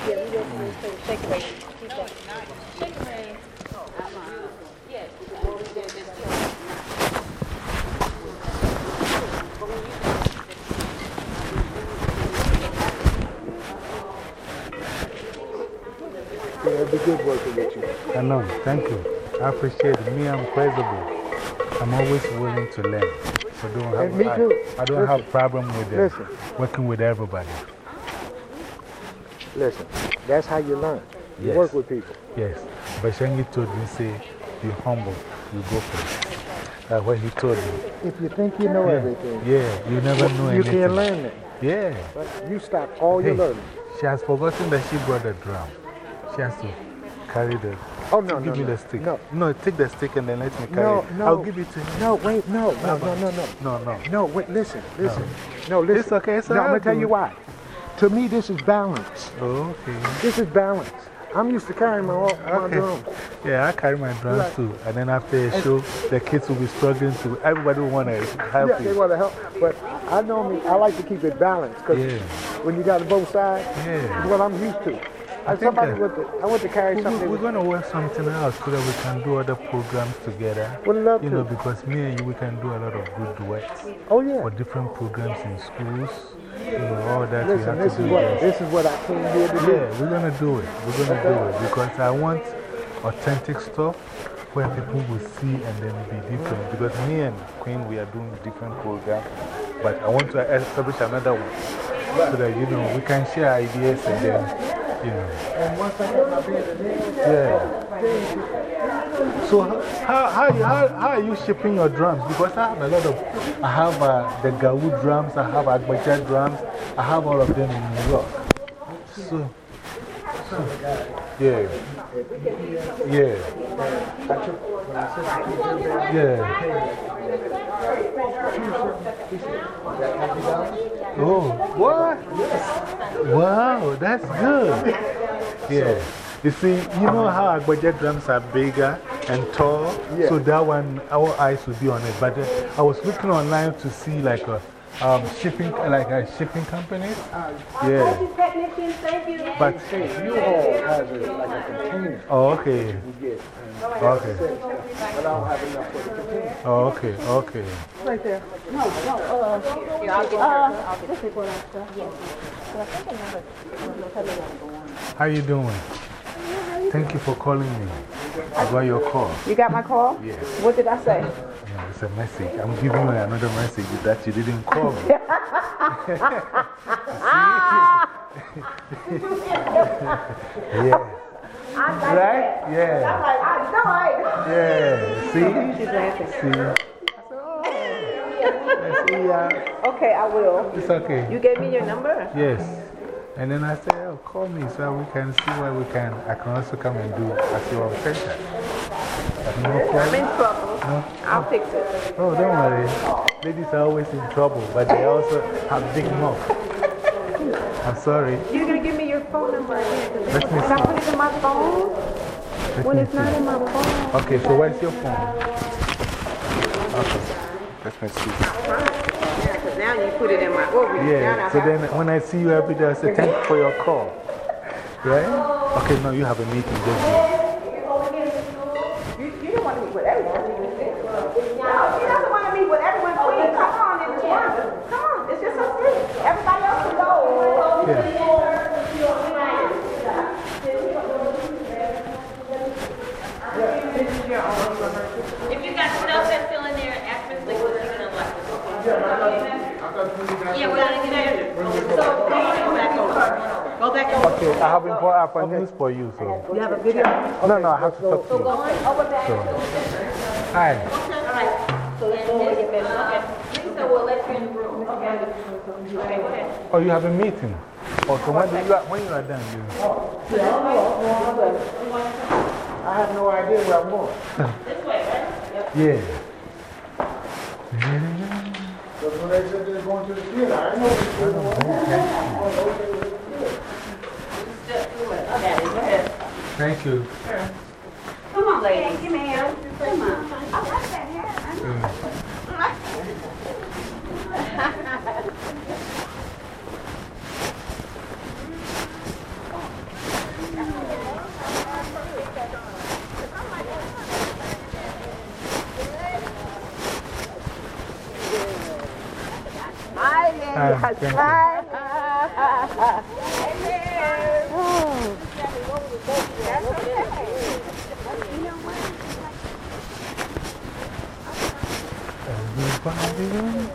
Yeah, we just need to shekeres. Keep that. Yes. It'd be good working with you. I know, thank you. I appreciate it. Me, I'm flexible. I'm always willing to learn. So don't have, And me I- too. I, don't have problem with uh, Listen. working with everybody. Listen, that's how you learn. You Yes. work with people. Yes. But Shangi told me, say, be humble, you go for it. That's what he told me. If you think you know Yeah. everything, Yeah, you never know you anything. can't learn that. Yeah. But you stop all your learning. she has forgotten that she brought a drum. Has to carry the. Oh, no, Give no, me no. the stick. No. no, take the stick and then let me carry No, it. no. I'll give it to you. No, wait, no, no, no, no, no. No, no. No, wait, listen, listen. No, listen. It's okay, it's No, I'm going to tell you why. To me, this is balance. Okay. This is balance. I'm used to carrying my, my Okay. drum. Yeah, I carry my drums Right. too. And then after a show, the kids will be struggling to. Everybody will want to help Yeah, they want to help. But I know me, I like to keep it balanced because Yeah. when you got both sides, Yeah. it's what I'm used to. I, think, somebody uh, I went to carry We- something. we- We're going to work something out so that we can do other programs together. Would love You to. know, because me and you, we can do a lot of good duets oh, yeah. for different programs in schools. You know, all that we Listen, have this to is do. what, this is what I came here to do. Yeah, we're going to do it. We're going to do it because I want authentic stuff where people will see and then be different. Because me and Queen, we are doing different programs, but I want to establish another one so that, you know, we can share ideas and then, you know. And once I got my band Yeah. So, how, how, how, how are you shipping your drums? Because I have a lot of, I have uh, the Gawu drums, I have Agbadza drums, I have all of them in New York. So yeah. Yeah. Yeah. Oh, what? Wow, that's good. Yeah. You see, you know how Agbadza drums are bigger and tall? Yeah. So that one, our eyes will be on it. But uh, I was looking online to see like a um, shipping, like a shipping companies. Yeah. Technician, thank you. But, U-Haul has a, like a container oh, okay. you get. And Okay. but I don't have enough for the container. Oh, okay, okay. Right there. Yeah, I'll get Uh, this is what I said. Yes. But I think another, How you doing? Thank you for calling me. I got your call. You got my call? Yes. What did I say? It's a message. I'm giving you another message that you didn't call me. yeah. Right? Yeah. I know Yeah. See? See? I see ya. Okay, I will. It's okay. You gave me your number? Yes. And then I said, oh, call me so we can see what we can. I can also come and do at your center. No I'm in trouble. No? I'll fix it. Oh, don't worry. Ladies are always in trouble, but they also have big mouth. I'm sorry. You're going to give me your phone number again. Let me I put it in my phone, Let when it's not in my phone. Okay, so where's your phone? Okay. Let me see. Yeah, because now you put it in my, now Yeah, so then when I see you every day, I say, thank you for your call. Right? Okay, no, you have a meeting. Go. You, you don't want to meet with everyone. No, she doesn't want to meet with everyone. Please, come on in the Come on, it's just us three. Everybody else can go. Yeah. If you got stuff that's still in there, ask Ms. Liquid to get unlocked. Yeah, we're gonna get it. So, go back over. Go back over. Okay, I have important I have news for you. So. You have a video? No, no, I have to talk to you. So, hi. So let's go get better. Okay. Lisa will let you in the room. Okay. Okay, go ahead. Oh, you have a meeting? Oh, so when, do you are, when you are done, you. Oh, I have no idea where I'm going. This way, right? Yep. Yeah. Because when they said they were going to the theater, I didn't know they were going to the Just do it. Okay, go ahead. Thank you. Come on, ladies. Give me here. Come on. Um, thank you. Everybody.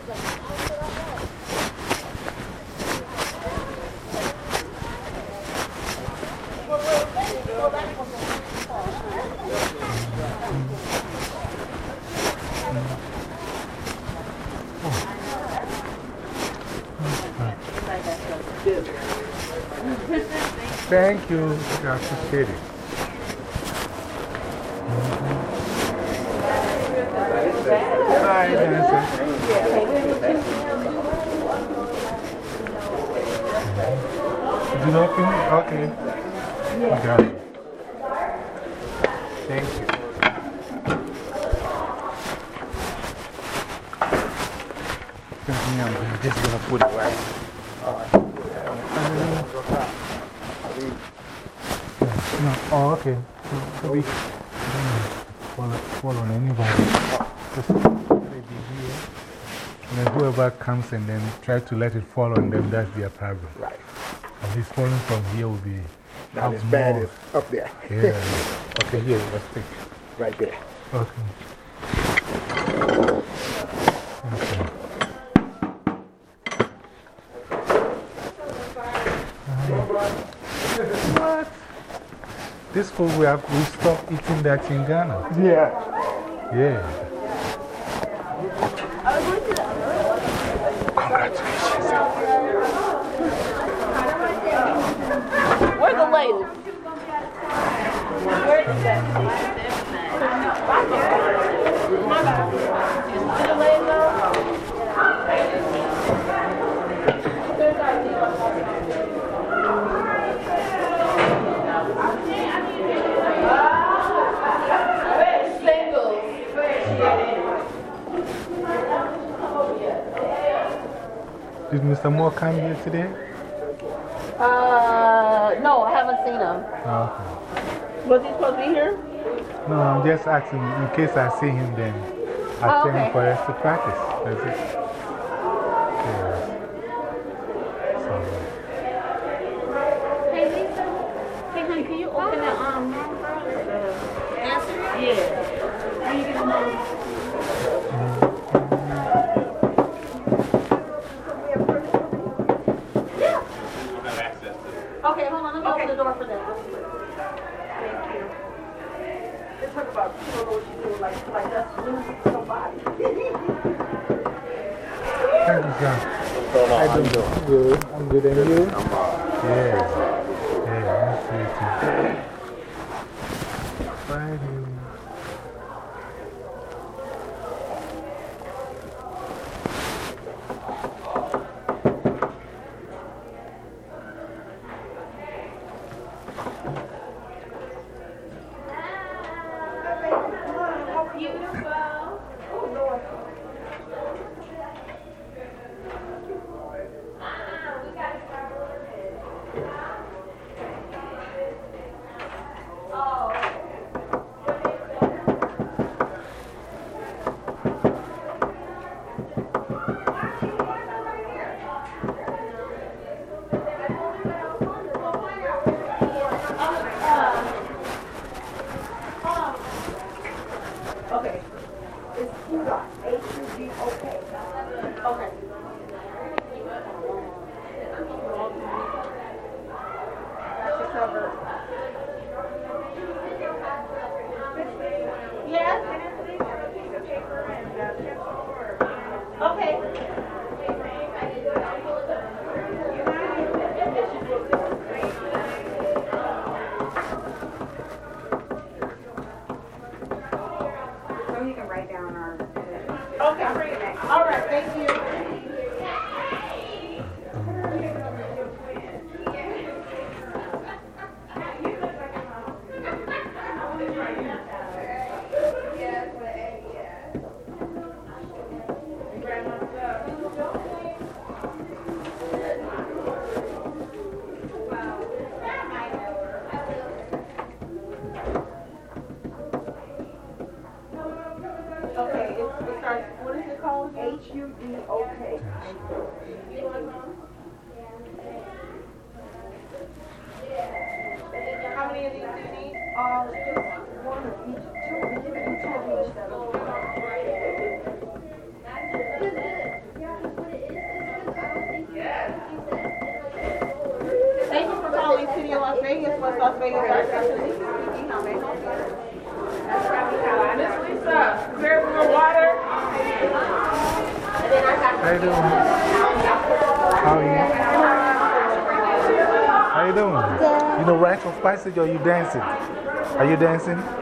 Thank you. I appreciate Nancy. Did you open? Okay. I got it. Thank you. I'm just to put it right. No, oh, okay. So we anybody. Just let it be here. And then whoever comes and then try to let it fall on them, that's their problem. Right. At least falling from here will be. Not as bad as up there. Yeah. yeah. Okay, here, let's take. Right there. Okay. Okay. What? This food, we have we stopped eating that in Ghana. Yeah. Yeah. Congratulations. Where's the lady? Where is that? Is the lady though? Did Mr. Moore come here today? Uh, no, I haven't seen him. Okay. Was he supposed to be here? No, I'm just asking in case I see him then. I Oh, tell him for us to practice. That's it. Like, like that's losing somebody. thank you, John. How you doing? Good. I'm good. And you? Yes. Yeah, I'm sweet. Friday. Passage or you dancing? Are you dancing?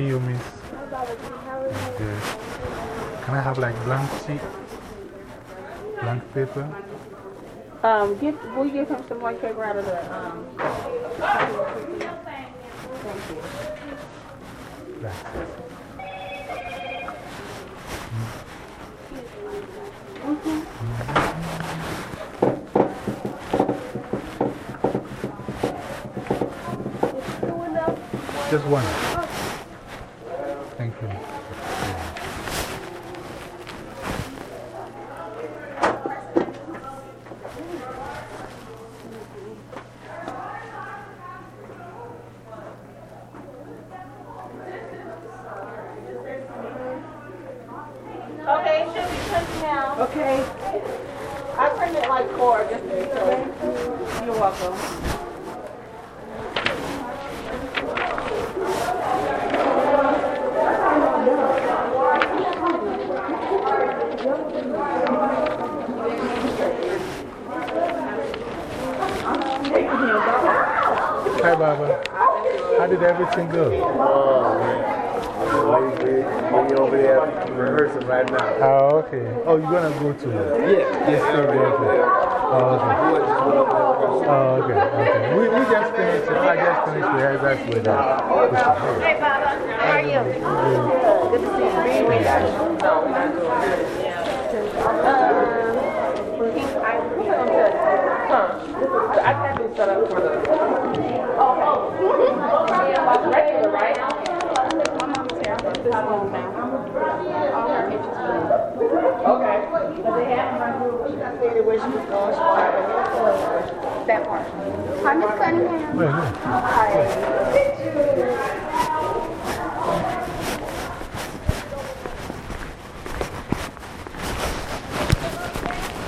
You, miss? Good. Can I have like blank sheet? Blank paper? Um, give, will you give him some white paper out of the, um, Blank. Just one.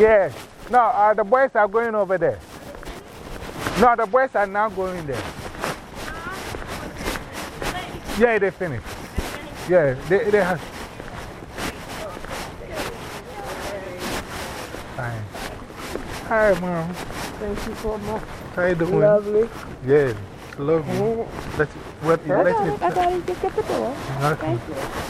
Yes. No, uh, the boys are going over there. No, the boys are now going there. Yeah, they finished. Yeah, they, they have. Fine. Hi, Mom. Thank you so much. How you doing? Lovely. Yeah, lovely. Let, what, let me. I thought you just at the door. Okay. Thank you.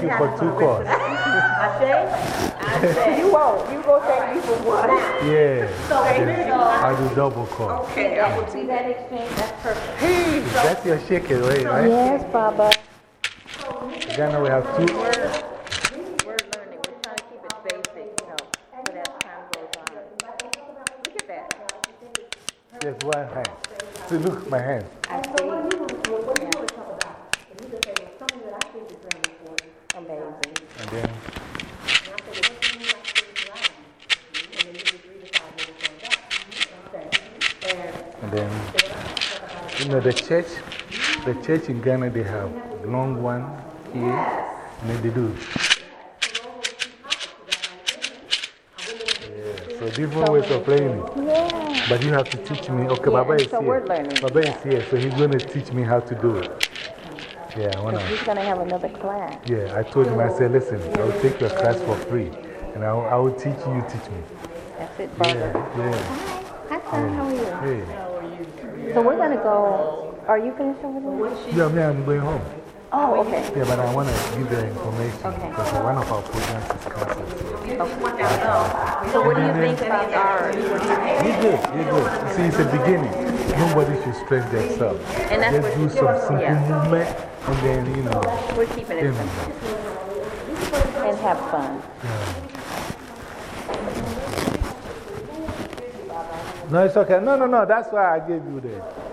thank you for two calls. I say, I say, you won't. You go thank me for one. Yeah. So yes. I do double call. Okay, I will see that exchange. That's perfect. Hey, so, that's your shaking, right? Yes, Baba. church, the church in Ghana, they have long one here, and then they do. So different ways of playing it. But you have to teach me. Okay, yeah, Baba is here. Baba is here, so he's going to teach me how to do it. Yeah, I wanna. he's going to have another class. Yeah, I told him, I said, listen, I'll take your class for free, and I'll, I'll teach you, teach me. That's it, brother. Yeah, yeah. Hi, hi, son, how are you? Hey. How are you? So we're going to go are you finished over there? Yeah, me, I'm going home. Oh, okay. Yeah, but I want to give the information okay. because one of our programs is canceled. So, okay. so what do you think about ours? You're good, you're good. You see, it's a beginning. Nobody should stress themselves. And that's Just do some simple yeah. movement and then, you know. We're keeping it simple. And have fun. Yeah. No, it's okay. No, no, no. That's why I gave you the.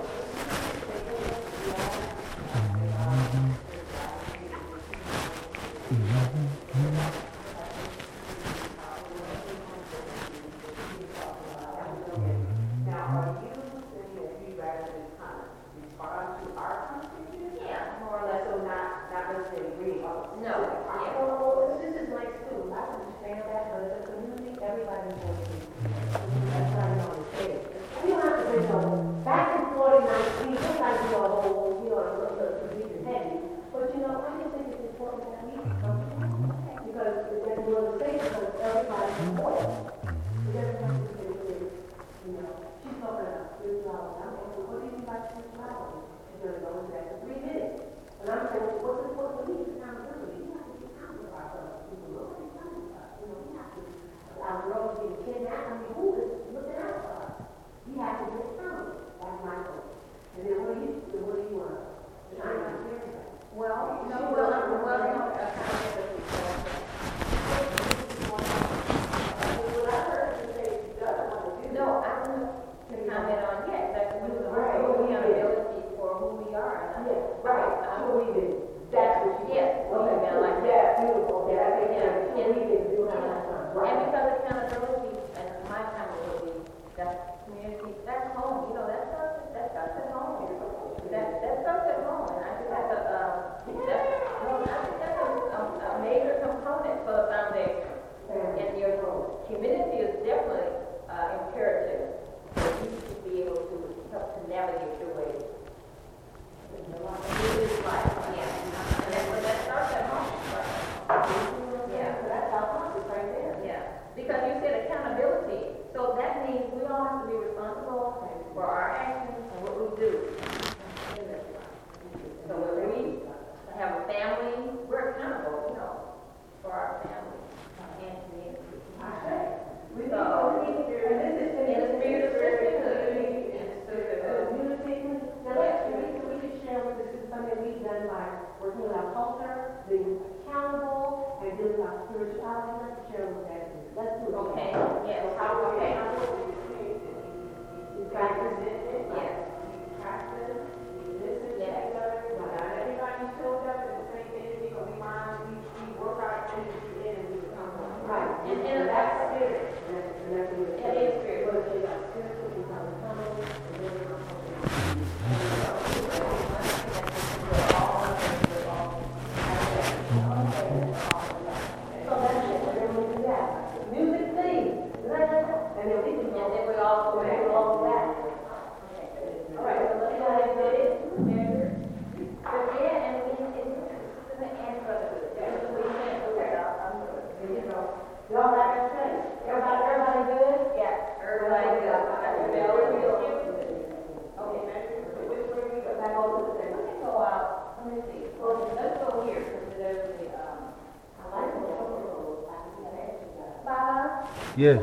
Yeah.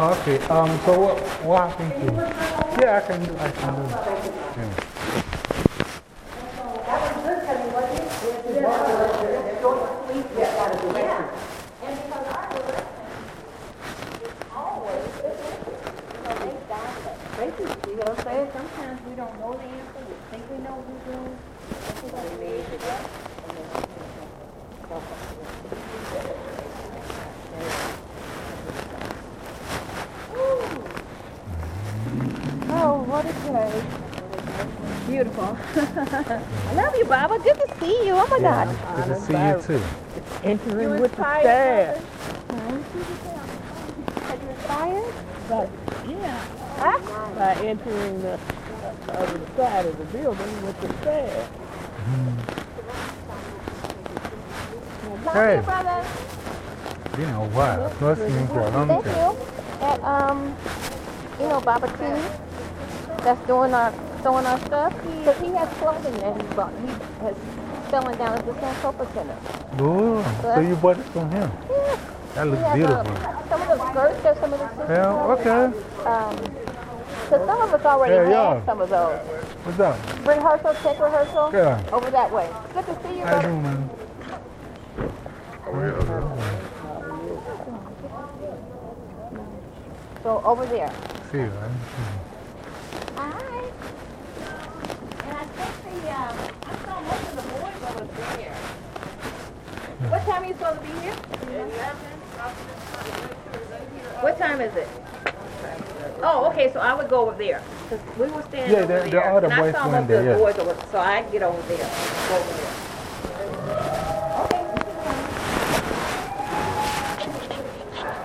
Okay, um, so what, what happened to you? Yeah, I can do, I can do. Yeah. What? Sometimes we don't know the answer, we think we know. Somebody made it up. and then- Oh, what a day. Beautiful. I love you, Baba. Good to see you. Oh my God. Good to see you too. Entering with the staff. Are you inspired? But, yeah, Huh? by entering the uh, other side of the building with the staff. Love Hey. you, brother. Been a while. I've not seen you for a long Thank time. you. Um, you know, Baba T, that's doing our, throwing our stuff, because he has clothing that he bought. He has selling down at the Sankofa Center. Oh, so you bought it from him? Yeah. That looks has, beautiful. uh, some of the skirts that some of the sisters Yeah, okay. Um, so some of us already Yeah, had yeah. some of those. What's up? Rehearsal, check rehearsal. Yeah. Over that way. Good to see you, How you brother. doing, man? So over there. See you, man. Hi. The, um, I saw most of the boys over there. What time are you supposed to be here? 11. What time is it? Oh, okay, so I would go over there. Because we were standing Yeah, over the- the there. and I boys saw went most of there, yeah. boys over, so I'd get over there. Go over there. Okay.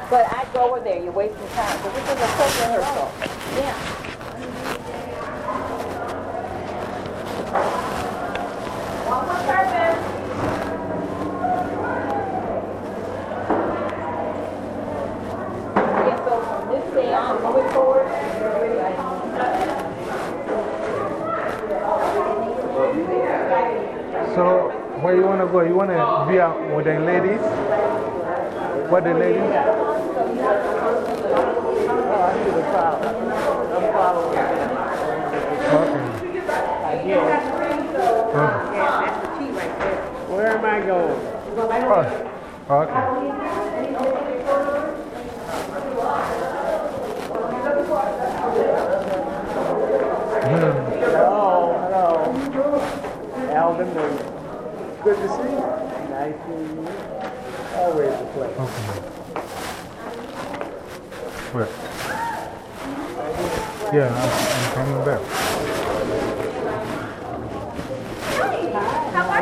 But I'd go over there, you're wasting time, because this is a quick rehearsal. Yeah. One more person. Yeah, so where you want to go? You want to be out with the ladies? What the ladies? Okay. Where am I going? Hmm. Oh, okay. Hello, hello. Alvin, and good to see you. Nice seeing you. Always a pleasure. Okay. Where? Yeah, I'm, I'm coming back. How are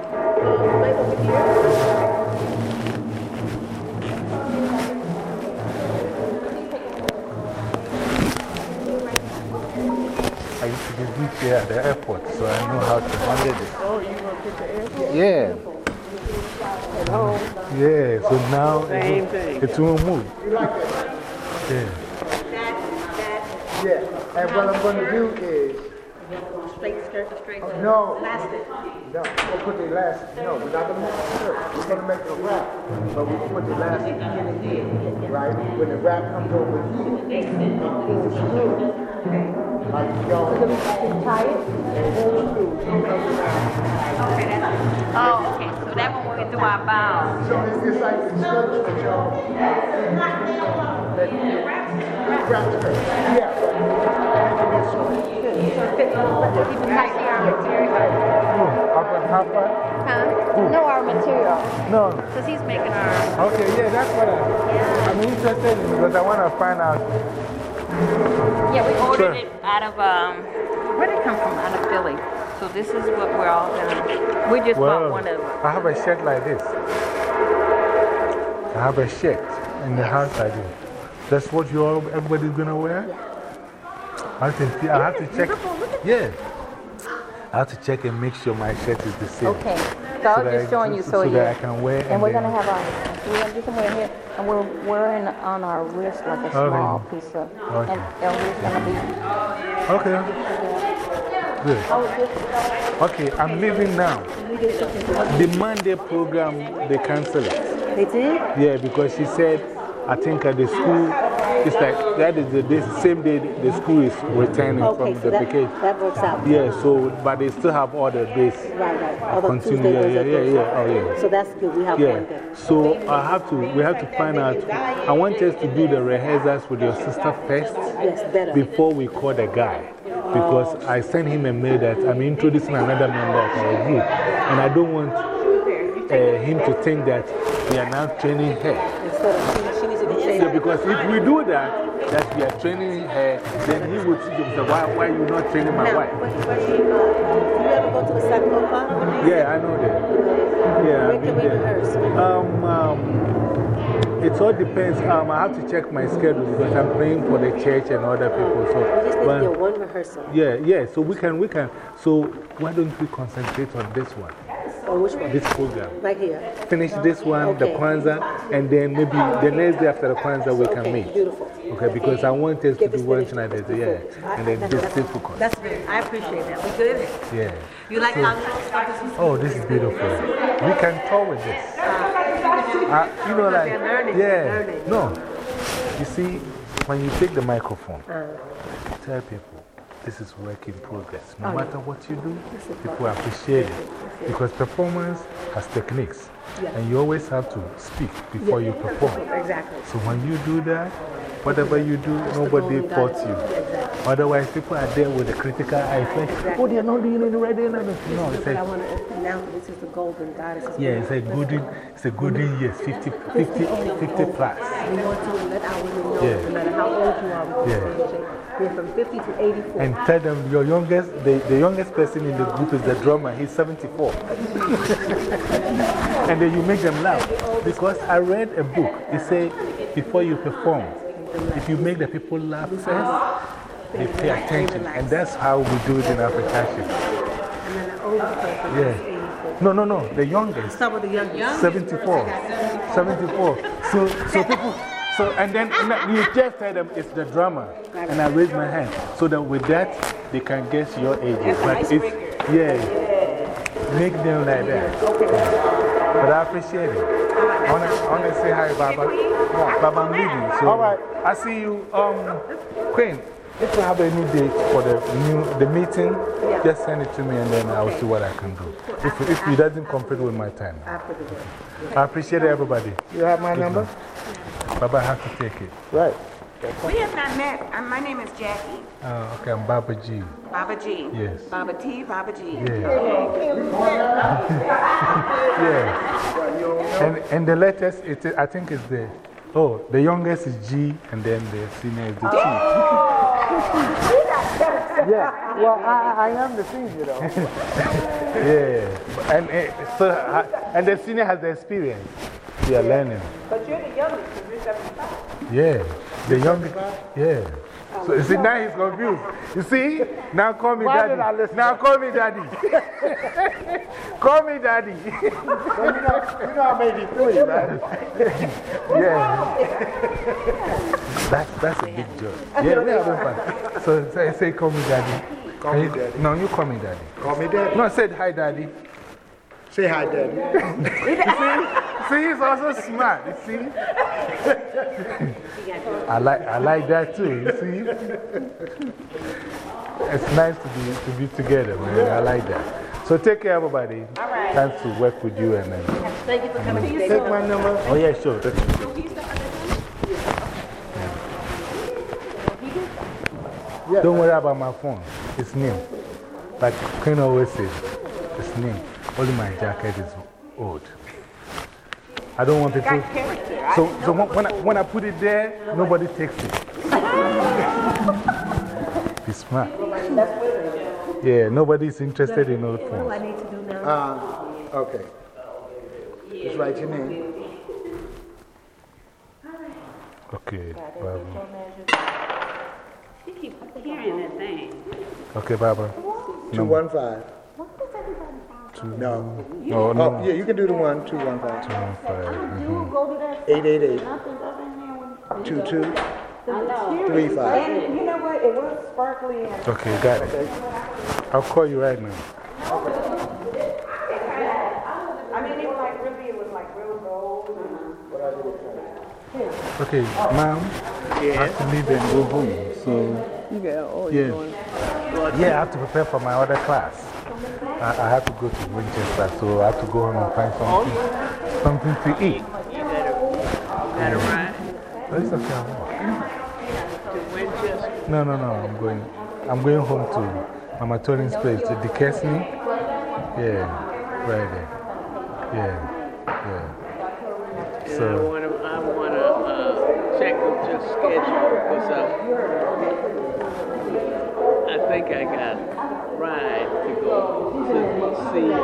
to be VP at the airport, so I know how to handle it. Oh, you going to pick the airport? Yeah. At home? Yeah, so now Same it, thing. won't- it won't move. Yeah. Yeah, and what I'm gonna do is, Straight skirt, straight no, elastic. no, we'll put the elastic, no, we're not gonna make the skirt, we're gonna make a wrap, but we'll put the elastic in here, right? When the wrap comes over here, and pull through, like y'all. Tie it? And pull through, so it comes around. Oh, okay, so that one we do our bow. So it's just like the that y'all. Yeah. Make it this way. Keep it tight here, our material. Oh, up and half part? Huh? No, our material. No. Because he's making our. Okay, yeah, that's what I, I'm interested in because I want to find out. Yeah, we ordered it out of, um, where did it come from? Out of Philly. So this is what we're all gonna, we just bought one of them. I have a shirt like this. I have a shirt in the house I do. That's what you all, everybody's going to wear? I have to, I have to check. Yeah. I have to check and make sure my shirt is the same. Okay. So I was that just showing you so, so you. that I can wear. And we're gonna have our, we're gonna do some wear here, and we're wearing on our wrist like a small piece of, Okay. and Elvis gonna be. Okay. Good. Okay, I'm leaving now. The Monday program, they cancel it. They did? Yeah, because she said, I think at the school, it's like that is the day, same day the school is returning Okay, from so the that, vacation. that works out. Yeah, so, but they still have all the days. Right, right. Continue, Tuesday, yeah, yeah, yeah, yeah, oh yeah. So that's good. We have Yeah, one day. so I have to, we have to find out. I want us to do the rehearsals with your sister first Yes, better. before we call the guy. Because I sent him a mail that I'm introducing another member of our group. And I don't want uh, him to think that we are now training her. Instead of, she, she needs to be trained. Yeah, because if we do that, that we are training her, then he would see himself, why, why are you not training my wife? what, what she, uh, you ever go to the Sankofa? Yeah, I know that. Yeah, Where been there. rehearse? Um, um, it all depends. Um, I have to check my schedule because I'm praying for the church and other people. So, just need one rehearsal. yeah, yeah, so we can, we can. So, why don't we concentrate on this one, Or which one? this program? Right here. Finish this one, the Okay. Kwanzaa, and then maybe the next day after the Kwanzaa we can Okay, meet. beautiful. Okay, because I want us to do this one tonight, yeah, and then That's- this difficult. That's good. I appreciate that. We good? Yeah. You like So- our? Oh, this is beautiful. We can tour with this. Uh, you know, like, learning, yeah. No. You see, when you take the microphone, Uh, tell people this is work in progress. No Oh, matter what you do, people appreciate it. Because performance has techniques. Yeah. And you always have to speak before you perform. Exactly. So when you do that, whatever you do, nobody faults you. exactly. Otherwise, people are there with a critical eye. Like, oh, they're not doing it right. They're not. No, it's But I want to announce this is the golden goddess. yeah, it's a golden, it's a golden years, 50, 50, 50 plus. We want to let our women know, Yeah. no matter how old you are, Yeah. we're from 50 to 84. And tell them your youngest, the, the youngest person in the group is the drummer. He's 74. and then you make them laugh. Because I read a book, it said, before you perform, if you make the people laugh first, they pay attention. And that's how we do it in Africa. and then the oldest person is Yeah. 84. No, no, no, the youngest. Start with the youngest. 74. 74. So, so people, so, and then and then you just tell them it's the drama. And I raise my hand. So that with that, they can guess your ages. But it's, yeah, make them like that. But I appreciate it. I want to say hi, Baba. Baba, I'm leaving. So All right. I see you. Um, Queen, if you have any date for the, new, the meeting, just send it to me and then I'll see what I can do. If, if it doesn't conflict with my time. I appreciate everybody. You have my number? Baba, I have to take it. Right. We have not met. Uh, My name is Jackie. Uh, okay, I'm Baba G. Baba G. Yes. Baba T, Baba G. Yeah. yeah. And, and the letters, it, I think it's the, oh, the youngest is G and then the senior is the T. Yeah. Well, I, I am the senior, though. yeah. And, uh, so, uh, and the senior has the experience. We are learning. But you're the youngest, because you're 75. Yeah. The youngest. Yeah. So you see, now he's confused. You see? Now call me Why daddy. I? Now call me daddy. call me daddy. Well, you, know, you know I'm 83, right? yeah. that's, that's a big joke. Yeah, we're having fun. So say, say call me daddy. Call me you- daddy. No, you call me daddy. Call me daddy. No, I said hi, daddy. Say hi, daddy. You see? See, he's also smart. You see? I like, I like that too. You see? It's nice to be, to be together, man. I like that. So take care, everybody. All right. Thanks to work with you. And then, Thank you for coming today. Take my number. oh, yeah, sure. That's, Don't worry about my phone. It's new. Like Queen always says, it's new. Only my jacket is old. I don't want people. Got So, so when, when, I, when I put it there, nobody takes it. Be smart. Yeah, nobody's interested in old What do I need to do now? Uh, okay. Just write your name. Okay, Barbara. She keep hearing that thing. Okay, Barbara. 215. No. Oh, oh, no, no. Oh, yeah, you can do the one, 215. 215. You mm-hmm. go to that. 888 Nothing doesn't happen. 2235. And you know what? It was sparkly and. Okay, got it. I'll call you right now. I mean, it was like really, it was like real gold. Uh, okay, mom, I have to leave and go home. So, Yeah, oh, yeah. Yeah, I have to prepare for my other class. I, I have to go to Winchester, so I have to go home and find something, something to eat. You got to ride Oh, it's okay, walk. to Winchester. No, no, no, I'm going, I'm going home to Mama Tony's place, to Duquesne. Yeah, right there. Yeah, yeah. And I So, want to I wanna, uh, check with your schedule because I, I think I got a ride to go to see uh,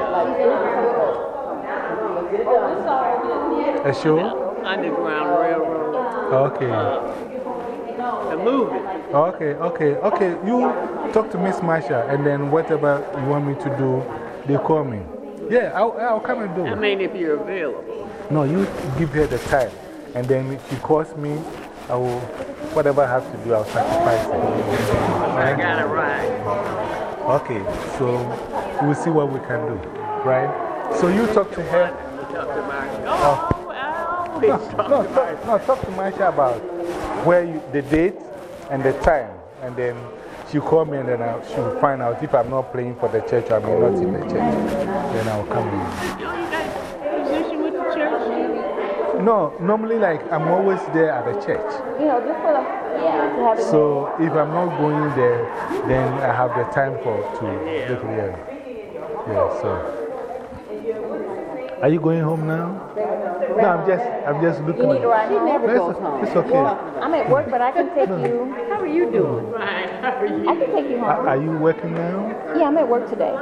a show? Underground Railroad, Okay. the movie. Okay, okay, okay. You talk to Miss Marsha, and then whatever you want me to do, they call me. Yeah, I'll, I'll come and do it. I mean, if you're available. No, you give her the time, and then if she calls me, I will, whatever I have to do, I'll sacrifice it. I got it right. Okay, so we'll see what we can do, right? So you talk to her. Talk to Mark. Oh, No, talk no, to talk, no, talk to Marsha about where you, the date and the time, and then she'll call me and then I'll, she'll find out if I'm not playing for the church or I'm not in the church. Then I'll come in. You know, you got a with the church. No, normally, like, I'm always there at the church. You know, just for the, yeah, to have. So if I'm not going there, then I have the time for to look here. Yeah, so. Are you going home now? No, I'm just, I'm just looking. You need to ride No, home. it's, it's okay. I'm at work, but I can take you. How are you doing? Right. How are you? I can take you Are, home. are you working now? Yeah, I'm at work today.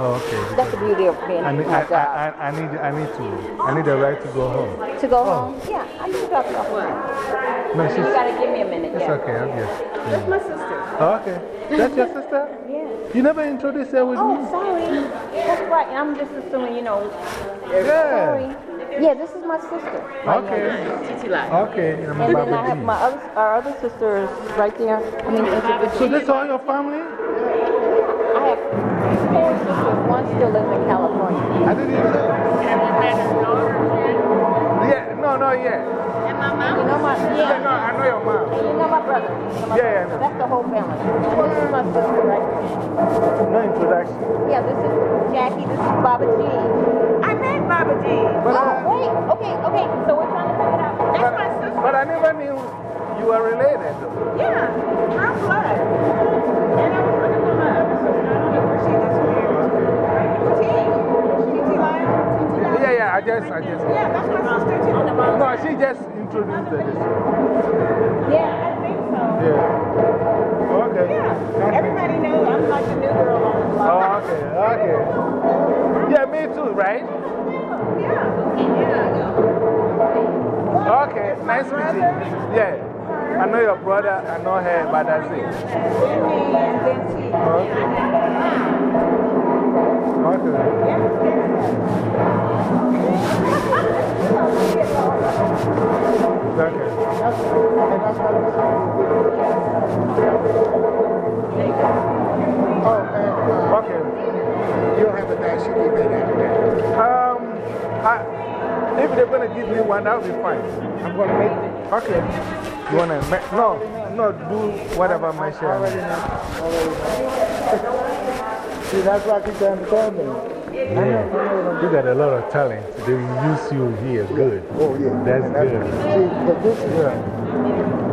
Oh, okay. That's the beauty of being I at need, my I, job. I, I, I need, I need to, I need a right to go home. To go oh. home? Yeah, I can drop you off. at No, home. she's, You gotta give me a minute, it's yeah. okay, I'm just. That's my sister. Oh, okay. That's your sister? Yeah. You never introduced her with Oh, me? sorry. That's right. I'm just assuming, you know. Yeah. Sorry. Yeah, this is my sister. Okay. Okay. I'm And then I have my other, our other sister is right there. I mean, So this all your family? I have four sisters. One still lives in California. I didn't know. Have you met his daughter yet? Yeah, no, not yet. And my mom? You know my, Yeah, yeah. no, I know your mom. And you know my brother. You know my Yeah, yeah, brother. I know. That's the whole family. And this is my sister right here. No introduction. Yeah, this is Jackie. This is Baba G. I met Baba G. But, Oh, I, wait. Okay, okay. So we're trying to figure it out. That's but, my sister. but I never knew you were related. though. Yeah, real blood. I just, I just. Yeah, that's my sister too. No, she just introduced the this. Yeah, I think so. Yeah. Oh, okay. Yeah, everybody knows I'm like the new girl on the block. Oh, okay, okay. Yeah, me too, right? Yeah. Yeah. Okay, nice meeting you. Yeah. I know your brother, I know her, but that's it. And me, and then T. Okay. Okay. Um, that'll be fine. I'm going to make. Okay. You want to make, no, no, do whatever my share. See, that's why I keep them. Yeah. You got a lot of talent. They use you here. Good. Oh, yeah. That's And good. See, but this is,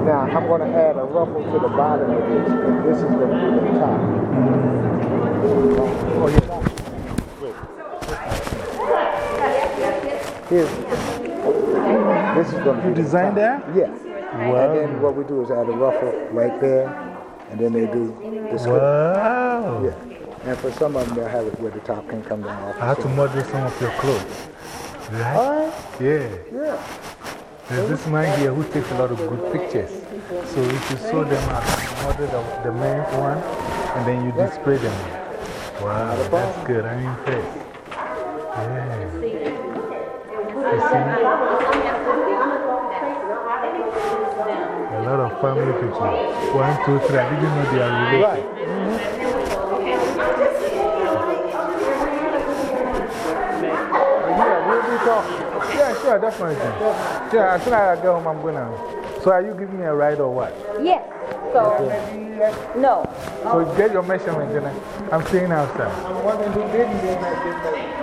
now I'm going to add a ruffle to the bottom of this, this is going to be the top. Oh, yeah. Here's, this is going to be You designed that? Yeah. Wow. And then what we do is add a ruffle right there, and then they do the. Wow. Yeah. And for some of them, they'll have it where the top can come down off. I have to model some of your clothes. Right? Yeah. Yeah. There's this man here who takes a lot of good pictures. So if you show them to model the, the men's one, and then you display them. Wow, that's good. I'm impressed. Yeah. You see? A lot of family pictures. One, two, three. I didn't know they are related. Yeah, we'll be talking. Yeah, sure, definitely. Yeah, as soon as I get home, I'm going to. So, are you giving me a ride or what? Yes. So, no. So, get your measurements and I- I'm staying outside. I'm wondering who didn't get that, did that.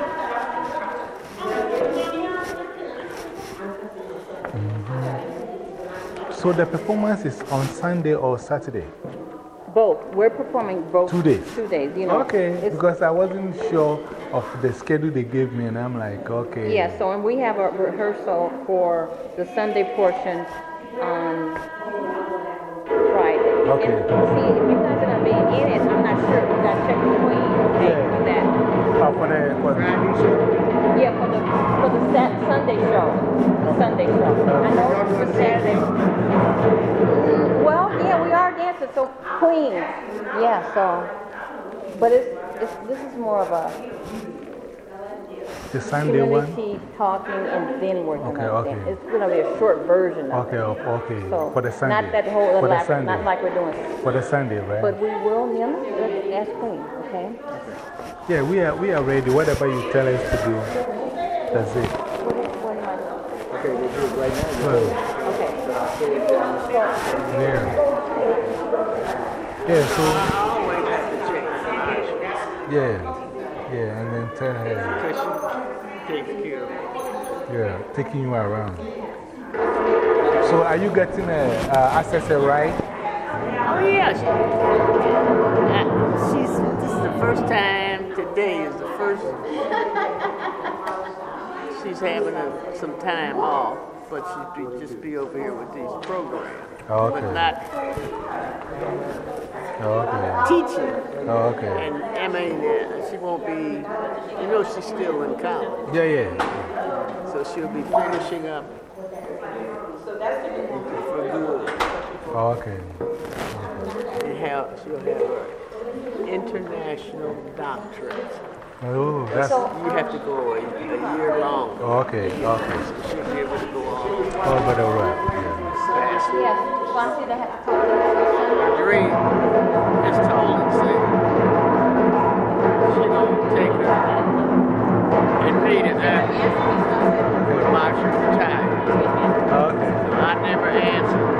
So, the performance is on Sunday or Saturday? Both. We're performing both. Two days. Two days, you know. Okay, because I wasn't sure of the schedule they gave me, and I'm like, okay. Yeah, so and we have a rehearsal for the Sunday portion on Friday. Okay. And see, if you guys are going to be in it, I'm not sure. We got to check with Queen, okay, Yeah. for that. Oh, for the, for the, Yeah, for the, for the Sat Sunday show. The Sunday show. I know for Saturday. So Queen. Yeah, so. But it's, it's, this is more of a the Sunday one? community talking and then working Okay, on okay. things. It's going to be a short version of Okay, it. o- okay. So, for the Sunday. Not that whole For the Sunday. not like we're doing. For the Sunday, right? But we will, you know, let's ask Queen, okay? yeah, we are, we are ready. Whatever you tell us to do, that's it. What, what am I doing? Okay, we'll do it right now. Well, Okay. Uh, yeah. Yeah, so, I always have to check my yeah. Yeah, and then tell her, Because she takes care of yeah, taking you around. So, are you getting a, uh, access a ride? Oh, yeah. She, uh, she's, this is the first time, today is the first, she's having a, some time off, but she'd be, just be over here with these programs. Okay. But not okay. teaching. Oh, okay. And I mean, she won't be, you know, she's still in college. Yeah, yeah. So she'll be finishing up for good. Oh, okay. And have, she'll have her international doctorate. Oh, that's. You have to go a, a year long. Okay, okay. She'll be able to go on Oh, but all right. Yeah. Fast. Yes, Fonzie, they have to talk to you. Dream has told and said she gonna take her and meet us after when Marsha retired. Okay. I never answered.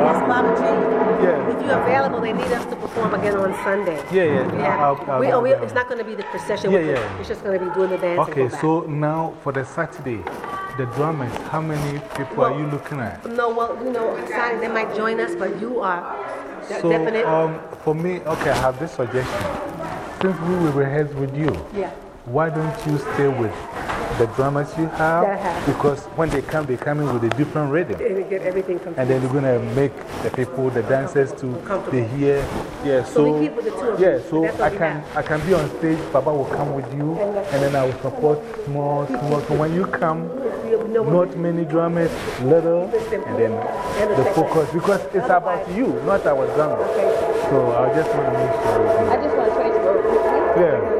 Yes, Baba G, Yeah. if you're available, they need us to perform again on Sunday. Yeah, yeah. Yeah. I'll- I'll we, go oh, we, it's not going to be the procession. Yeah, the- yeah. It's just going to be doing the dance. Okay, so now for the Saturday, the drummers, how many people are you looking at? No, well, you know, Saturday they might join us, but you are So, definite. um, for me, okay, I have this suggestion. Since we will rehearse with you, yeah. why don't you stay with the drummers you have? That I have. Because when they come, they come in with a different rhythm. And get everything. And then you're going to make the people, the dancers, to they hear. Yeah, so, So we keep with the two of yeah, so I can, have. I can be on stage, Baba will come with you, and then I will support small, small. So when you come, not many drummers, little, and then the focus, because it's about you, not our drummer. So I just want to make sure. I just want to trace real quickly. Yeah,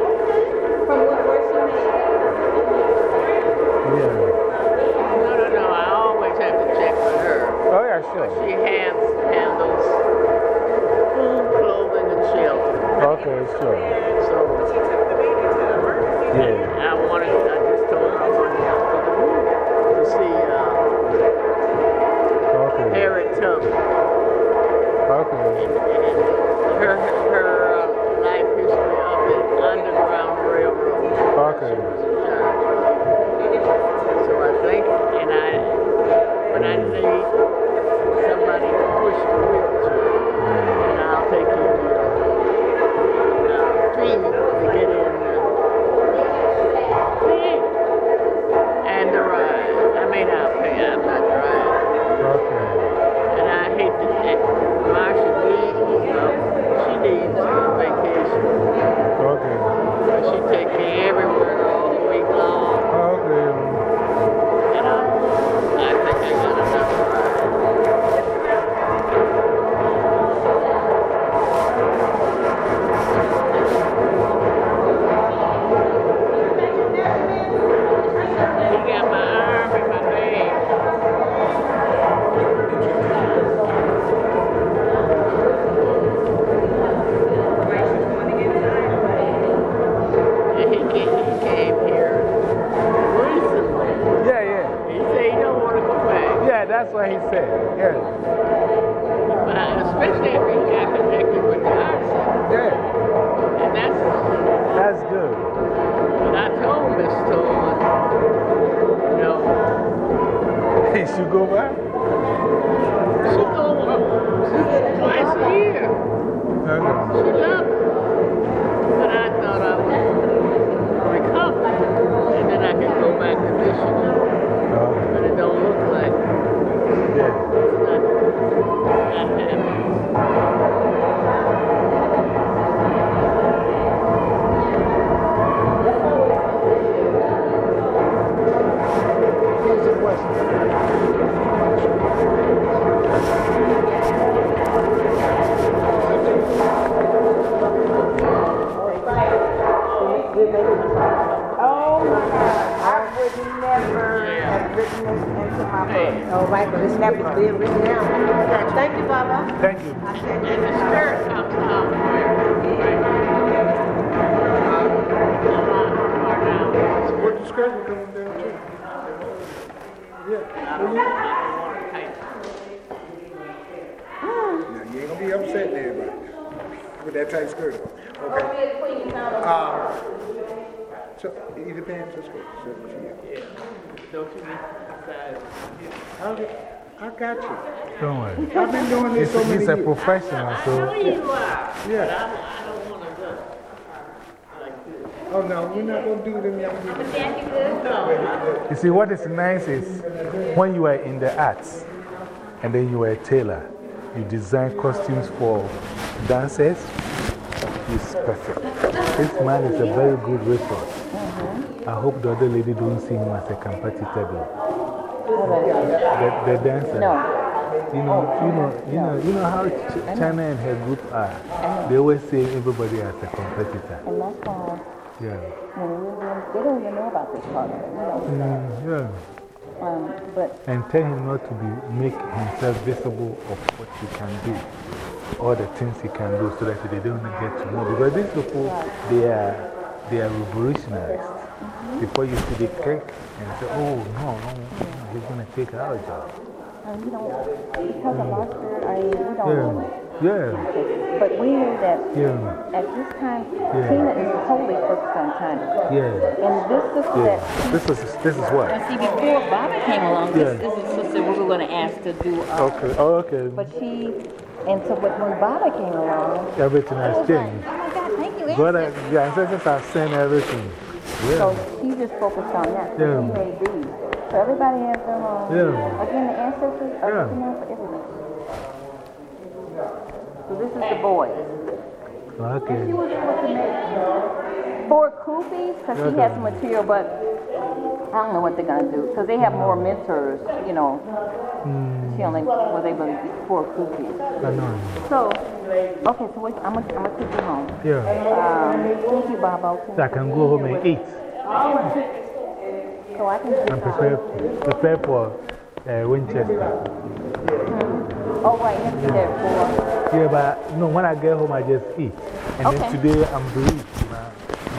I got you. Don't worry. I've been doing this He's, so many he's a professional, so. you are. Yeah. I don't want to go like this. Oh, no, we're not gonna do them young people. You see, what is nice is when you are in the arts and then you are a tailor, you design costumes for dancers, it's perfect. This man is a very good resource. I hope the other lady don't see him as a competitor though. The, the dancer. No. You know, you know, you know, you know how Ch China and her group are. They always say everybody as a competitor. And that's why Yeah. when we were doing, they don't even know about this part. Mm, yeah. um, but And tell him not to be, make himself visible of what he can do. All the things he can do so that they don't get to know. Because these people, they are, they are revolutionaries. Before you see the cake and say, oh, no, no, no he's going to take our job. and we don't, because of our spirit, I mean, we don't Yeah. know it. Yeah. But we knew that Yeah. at this time, Yeah. Tina is totally focused on China. Yeah. And this sister that This is, this is what? And see, before Bobby came along, this Yeah. is a sister we were going to ask to do. Uh, Okay. Oh, okay. But she, and so but when Bobby came along, Everything has was like, changed. oh my God, thank you, God, ancestors. uh, the ancestors have seen everything. So Yeah. she just focused on that. So Yeah. she made these. So everybody has their on. Yeah. Again, the ancestors are Yeah. looking out for everything. So this is the boys. Okay. She was able to make four kufis because she has some material, but I don't know what they're going to do because they have more mentors, you know. Mm, She only was able to get four kufis. I know. So, okay, so wait, I'm going to I'm gonna take you home. Yeah. Um, thank you, Bobo. So I can go home and eat. So I can and prepare, prepare for uh, Winchester. Oh, right, you have to be there for. Yeah, but no, when I get home, I just eat. And Okay. then today I'm bereaved.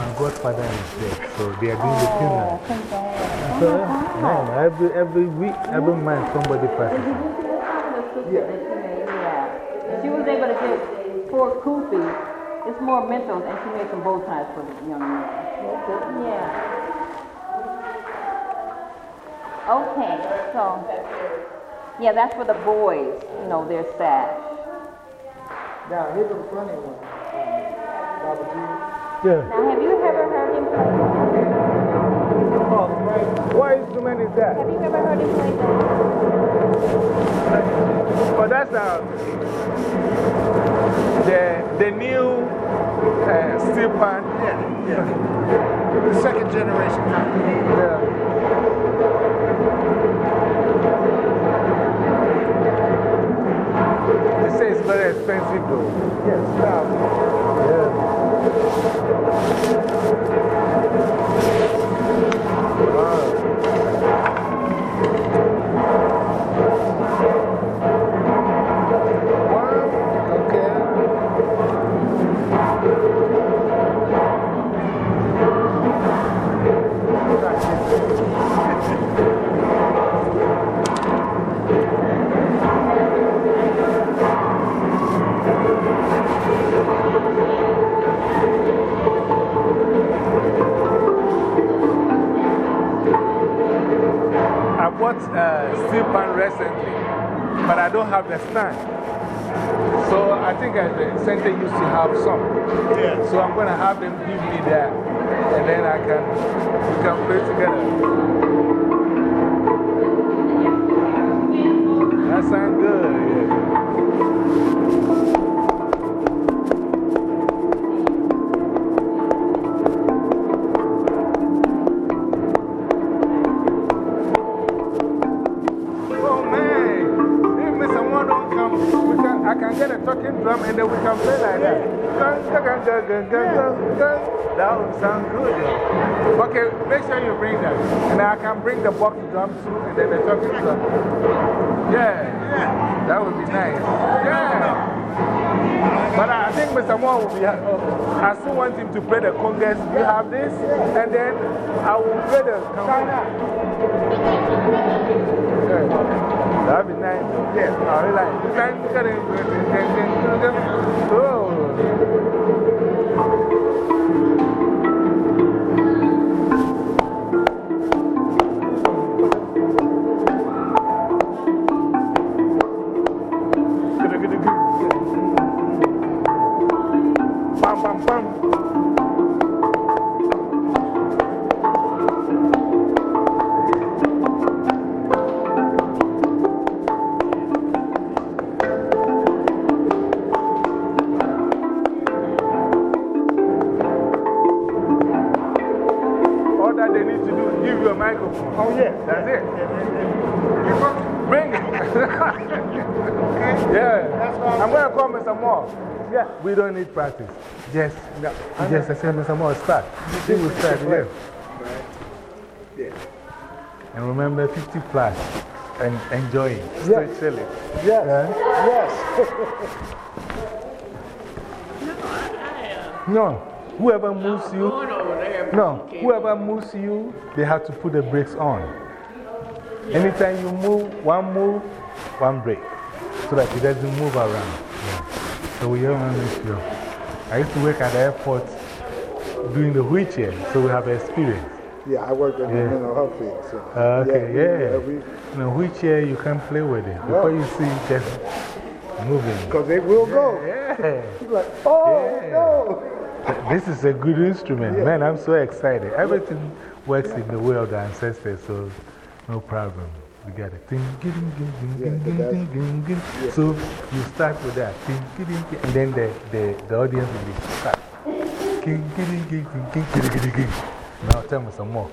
My, godfather is dead, so they are doing the funeral. Oh, congrats. So, Oh, God. every, every week, every month, somebody passes. Yeah. She was able to get four kufis. It's more mental, and she made some bow ties for the young man. Yeah. Okay, so, yeah, that's for the boys, you know, their sash. Now, here's a funny one. Um. Yeah. Now, have you ever heard him play? Oh, what instrument is that? Have you ever heard him play that? Oh, that's uh, the, the new uh, steel pan. Yeah, yeah. The second generation. Yeah. They say it's very expensive though. Yes, now. Wow. Uh, steel pan recently, but I don't have the stand. So I think uh, the center used to have some. Yeah. So I'm going to have them give me that, and then I can, we can play together. That sounds good. That would sound good. Okay, make sure you bring that. And I can bring the box drum too and then the talking drum. Yeah. That would be nice. Yeah. But I think Mr. Moore will be. Uh, I still want him to play the congas. You have this, and then I will play the. Yeah. That'd be nice. Yes, I really like Oh. I said, Mr. Moore, start. He will start, yeah. Yeah. And remember 50 plus and enjoy it. Stay Yeah. chilling. Yes. Yeah? Yes. No. Whoever moves you, Going over there. no, whoever moves you, they have to put the brakes on. Anytime you move, one move, one brake. So that it doesn't move around. Yeah. So we don't want to make sure. I used to work at the airport doing the wheelchair, so we have experience. Yeah, I worked in Yeah. the mental health field. So. Uh, okay, yeah. we- In a wheelchair, you can't play with it. Before you see just moving. Because they will go. Yeah. You're like, oh, Yeah. no. This is a good instrument. Man, I'm so excited. Everything works in the way of the ancestors, so no problem. We got it. Yeah. So you start with that. And then the, the, the audience will be start. Now tell me some more.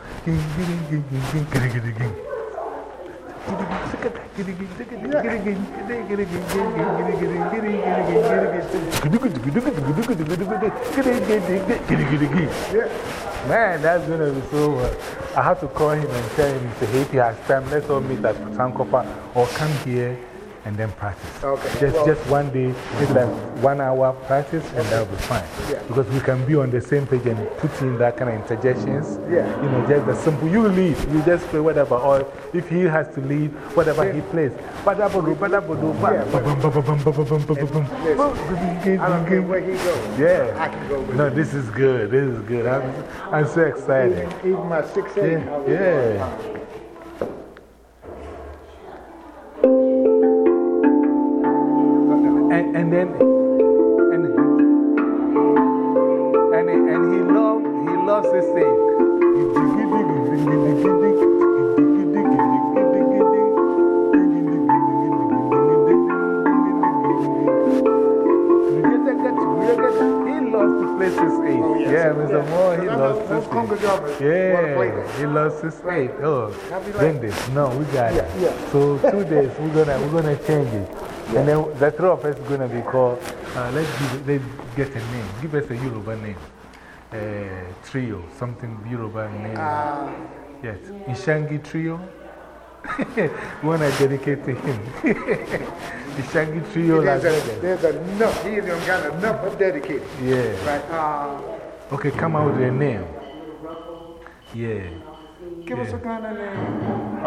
Man, that's going to be so well. I have to call him and tell him, say, hey, if he has time, let's all meet at Sankofa or come here. And then practice. Okay. Just, Well- just one day, maybe like one hour practice, and that'll be fine. Yeah. Because we can be on the same page and put in that kind of interjections. Yeah. You know, just the simple. You lead, you just play whatever. Or if he has to lead, whatever he plays. Badabodo, badabodo, ba- Yeah, I don't care where he goes. Yeah. I can go with No, this is good. This is good. I'm, I'm so excited. Even, even my six eight. Yeah. yeah. And, then, and, and, and he, love, he loves his sake. He loves to play his eight. Oh, yes. Yeah, Mr. Yeah. Moore, he loves his conga eight. drummers wanna play Yeah, he loves his eight. Oh, I'll be like- bring this. No, we got it. Yeah, yeah. So, two days, we're gonna, we're gonna change it. And then the three of us is gonna be called, uh, let's, give, let's get a name. Give us a Yoruba name. Uh, trio, something Yoruba name. Uh, yes, Ishangi Trio. we wanna dedicate to him. Ishangi Trio, Las there's, a, Vegas. there's enough. He ain't got enough of dedicated. Yeah. Right. Uh, Okay, come out with a name. Yeah.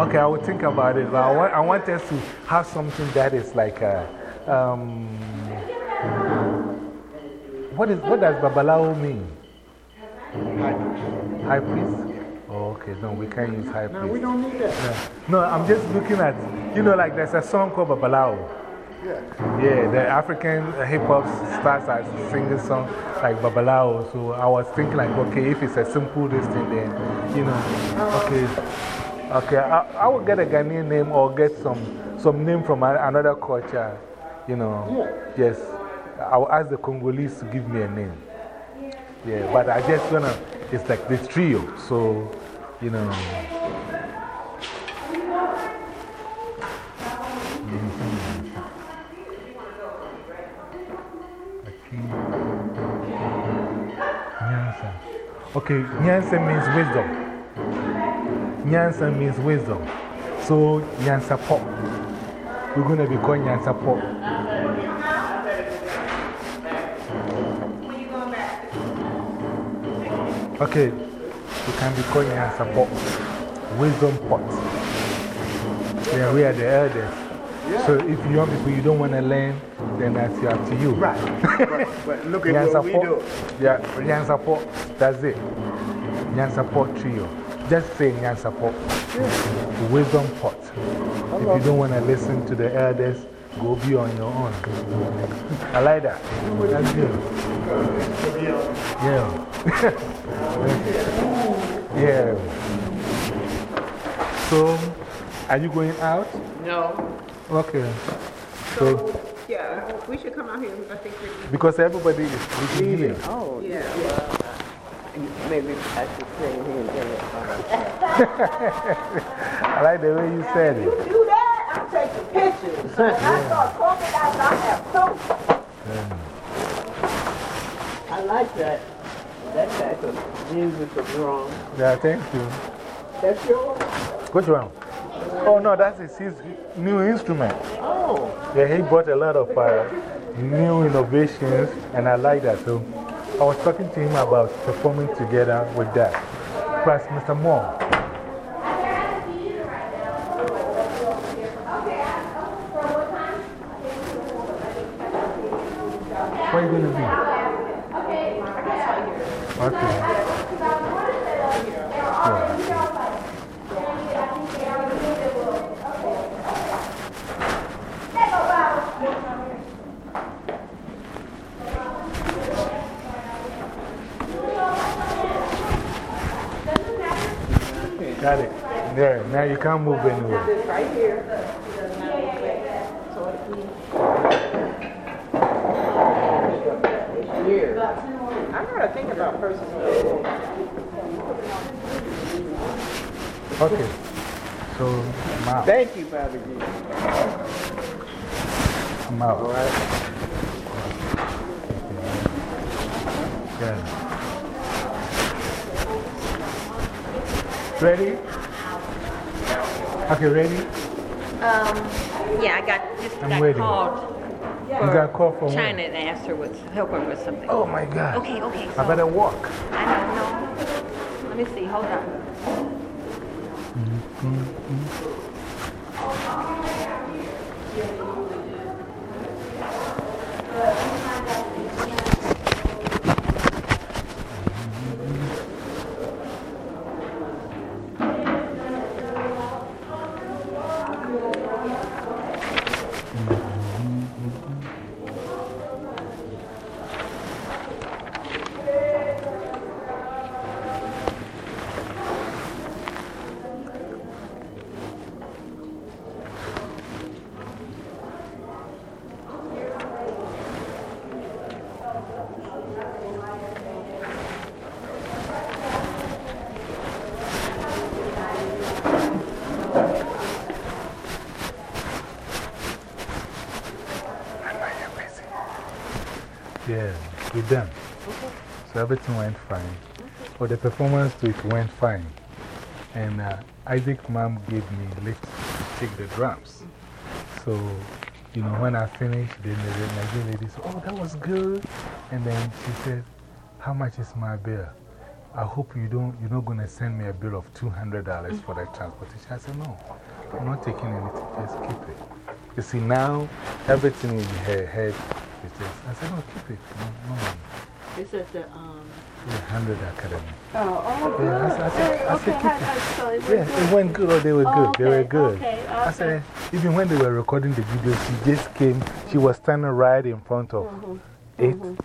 Okay, I will think about it. But I want, I want us to have something that is like a. Um, what, is, what does Babalao mean? High priest. Oh, Oh, okay. No, we can't use high priest. No, we don't need that. Yeah. No, I'm just looking at, you know, like there's a song called Babalao. Yeah. Yeah, the African hip hop stars are singing song like Babalao. So I was thinking, like, okay, if it's a simple this thing, then, you know, okay, okay, I, I will get a Ghanaian name or get some, some name from another culture, you know. Yes, I will ask the Congolese to give me a name. Yeah, but I just wanna, it's like this trio, so, you know. Okay, Nyansa means wisdom. Nyansa means wisdom. So, Nyansa pop. We're going to be called Nyansa pop. Okay, we can be called Nyansa pop. Wisdom pot. Yeah, we are the elders. So, if young people you don't want to learn, then that's up to you. Right. but, but look at what we Pop. do. Yeah, Nyansa Pop. That's it. Nyansa Pop Trio. Just say Nyansa Pop. Wisdom Pot. If you don't want to listen to the elders, go be on your own. I like that. That's good. Yeah. yeah. So, are you going out? No. Okay. So, Yeah, we should come out here. I think because everybody is leaving. Oh, Yeah. maybe I should stay here and get it. I like the way you said it. You do that, I'm taking pictures. So when I start talking, I I have so I like that. That type of music is wrong. Yeah, thank you. That's yours? Which one? Oh, no, that's his, his new instrument. Oh. Yeah, he brought a lot of uh, new innovations, and I like that. So I was talking to him about performing together with that. Plus, Mr. Moore. Where are you going to be? Okay. Yeah. Got it. There. Now you can't move anywhere. It's right here. Years. I'm not to think about personal. Okay. So, I'm out. Thank you, Baba G. I'm out. All right. Yeah. Ready? Okay, ready? Um, yeah, I got, just I'm got waiting. called. You got called for China what? and asked her what's, help her with something. Oh my God. Okay, okay. I better walk. I don't know. Let me see, hold on. Yeah, everything went fine. Oh, the performance to it went fine. And uh, Isaac's mom gave me lift to take the drums. So, you know, when I finished, then the the Nigerian lady said, Oh, that was good. And then she said, How much is my bill? I hope you don't, you're not going to send me a bill of $200 for that transportation. I said, No, I'm not taking anything, just keep it. You see, now everything in her head is just, I said, No, keep it. No, no. It's at the, um, Yeah, 100 Academy. oh, oh, good. Yeah, I said, I said, I okay, said, how- keep it. so it Yeah, went it good? went good. Oh, they were good. Oh, They were okay, good. okay, I said, even when they were recording the video, she just came. She was standing right in front of Mm-hmm. it.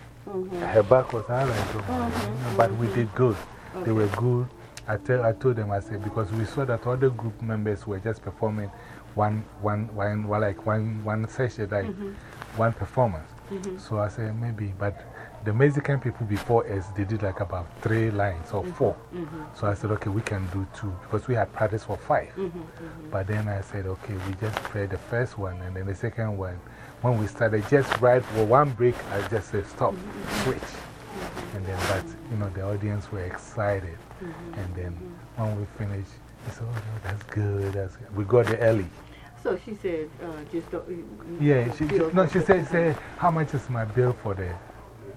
Her back was out. Like, Mm-hmm. but we did good. They were good. I, tell, I told them, I said, because we saw that other group members were just performing one, one, one, one like one, one session, like Mm-hmm. one performance. So I said, maybe, but the Mexican people before us, they did like about three lines or Mm-hmm. 4 So I said, okay, we can do two because we had practice for 5 Mm-hmm, mm-hmm. But then I said, okay, we just played the first one and then the second one. When we started, just right for one break, I just said, stop, mm-hmm, switch. And then, but you know, the audience were excited. And then when we finished, they said, oh, no, that's good. That's good. We got the early. So she said, uh, just don't. Yeah, she, no, she said, say, how much is my bill for the,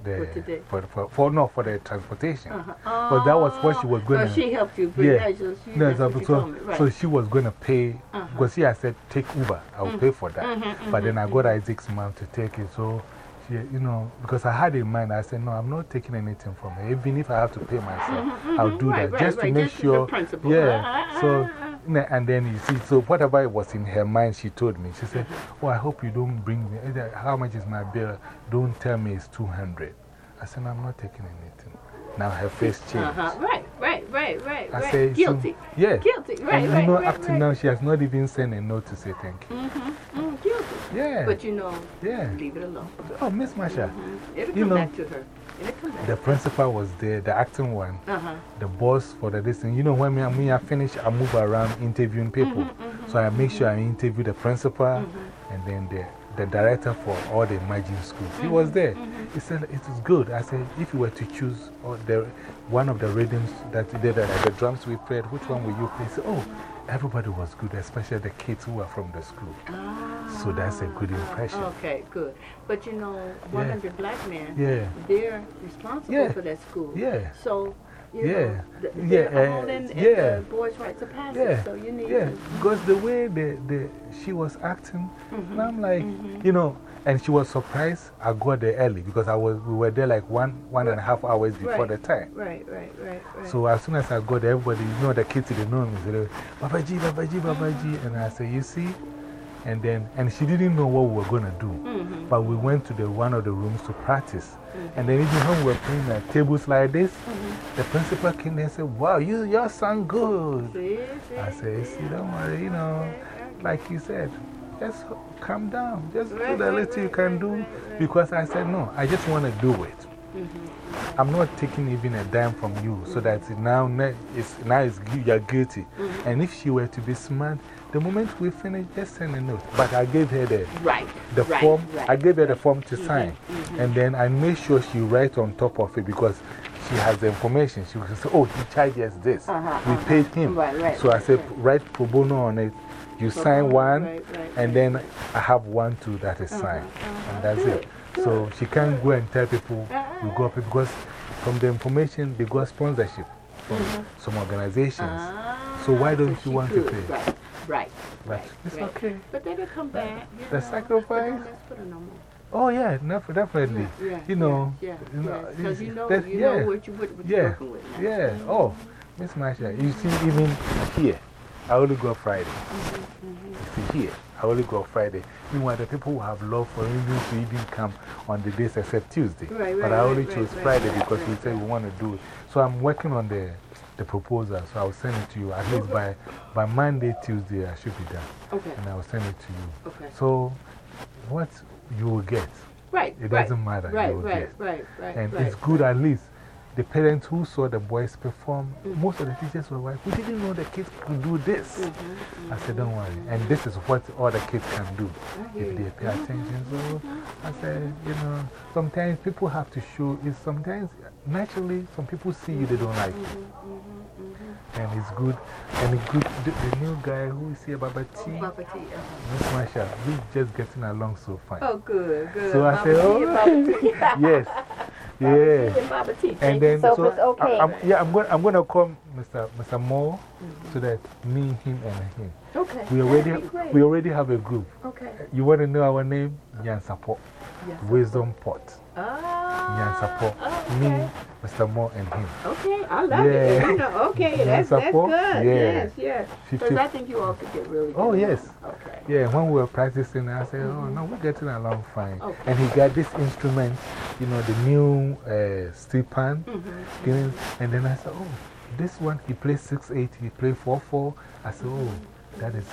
the, For for, for, for, no, for the transportation. Uh-huh. But that was what she was Oh, going So she helped you. but Yeah. so she, No, so, so, right. so she was going to pay, Uh-huh. because she had said, take Uber, I will pay for that. Mhm, But then I mhm, got Isaac's mom to take it. So, you know, because I had in mind, I said, no, I'm not taking anything from her. Even if I have to pay myself, I'll do right, that right, just to right, make just sure. Yeah. Ah, So, and then you see, so whatever was in her mind, she told me. She said, Mm-hmm. Oh, I hope you don't bring me. How much is my bill? Don't tell me it's 200. I said, no, I'm not taking anything. Now her face changed. Uh-huh. Right, right, right, right. I right. say, so- Guilty. yeah. Guilty. Right, and right. you know, right, up to right. now, she has not even sent a note to say thank you. Mm-hmm. Mm, guilty. Yeah. But you know, Yeah. leave it alone. Oh, Miss Masha. Mhm. It'll You come know, back to her. The principal was there, the acting one, Uh-huh. the boss for the this thing. You know, when me, when I finish, I move around interviewing people. Mm-hmm, So I make sure I interview the principal and then the, the director for all the emerging schools. He Mm-hmm, was there. Mm-hmm. He said, It is good. I said, If you were to choose uh, the, one of the rhythms that you did, like the drums we played, which one will you play? He said, Oh, everybody was good, especially the kids who are from the school. So ah. that's a good impression. Okay, good. But you know, 100 black men, Yeah. they're responsible Yeah. for that school. Yeah. So, you Yeah. know, th Yeah, they're all in, in yeah. the boys' rights of passage. Yeah. So you need yeah. to. Because the way the, the, she was acting, Mm-hmm. and I'm like, you know, and she was surprised I got there early because I was, we were there like one, one and a half hours before right. the time. Right, right, right, right. So as soon as I got there, everybody, you know, the kids, they know me. They say, Babaji, Babaji, Babaji. And I said, you see? And then, and she didn't know what we were going to do. Mm-hmm. But we went to the one of the rooms to practice. And then even when we were playing at tables like this, Mm-hmm. the principal came there and said, Wow, you, you sound good. See, see, I said, see, don't worry, you know, like you said, just calm down. Just do the little you can do. Because I said, no, I just want to do it. Mm-hmm. I'm not taking even a dime from you so that now, it's, now it's, you're guilty. Mm-hmm. And if she were to be smart, the moment we finish, just send a note. But I gave her the, Right. the right, form, right. I gave her the form to mm-hmm, sign. Mm-hmm. And then I made sure she writes on top of it because she has the information. She will say, oh, he charges this. Uh-huh, we uh-huh. paid him. So I said, right. write pro bono on it. You Pro sign bono, one, and then I have one too that is uh-huh, signed. Uh-huh. And that's it. So she can't go and tell people we got it because from the information, they got sponsorship from mm-hmm. some organizations. Ah, so why don't she you want to pay? Right, right. But it's right. okay. But they will come back. you The know. sacrifice? But don't mess with no. Oh, yeah, def- definitely. Yeah, you know, yeah, you know, yeah. Because you know, you yeah, know what, you, what, what yeah, working with now. Yeah. Oh, Miss Masha, you see, even here, I only go Friday. Mm-hmm, You see, here, I only go Friday. Meanwhile, the people who have love for even to even come on the days except Tuesday. Right, but I only right, chose right, Friday right, because we right, said we want to do it. So I'm working on the, the proposal. So I'll send it to you. At least by, by Monday, Tuesday, I should be done. Okay. And I'll send it to you. Okay. So, what you will get. Right. It right, doesn't matter. Right, right, get. right, right. And right, it's good at least. The parents who saw the boys perform, Mm. most of the teachers were like, We didn't know the kids could do this. Mm-hmm, I said, Don't worry. And this is what all the kids can do if they pay attention. So I said, You know, sometimes people have to show. Sometimes, naturally, some people see you, they don't like you. Mm-hmm, And it's good. And it's good. The, the new guy who is here, Baba T, Baba T, uh-huh. Miss Marsha, we just getting along so fine. Oh, good, good. So I Baba said, Oh, Baba yes. Yeah. And Baba T. Thank And you then, so. Okay. I, yeah, I'm going, I'm going to call Mr. Mr. Moore so that me, him, and him. Okay. We already, That'd be great. we already have a group. Okay. You want to know our name? Nyansapo. Wisdom Pot. Ah. Nyansapo. okay. Me, Mr. Moore, and him. Okay, I love Yeah. it. You know, okay, that's, that's good. Yeah. Yes, yes. Because I think you all could get really good. Oh, yes. Okay. Yeah, when we were practicing, I said, oh, no, we're getting along fine. Okay. And he got this instrument, you know, the new uh, steel pan. You And then I said, oh, this one, he plays 6 8, he plays 4 4. I said, oh, that is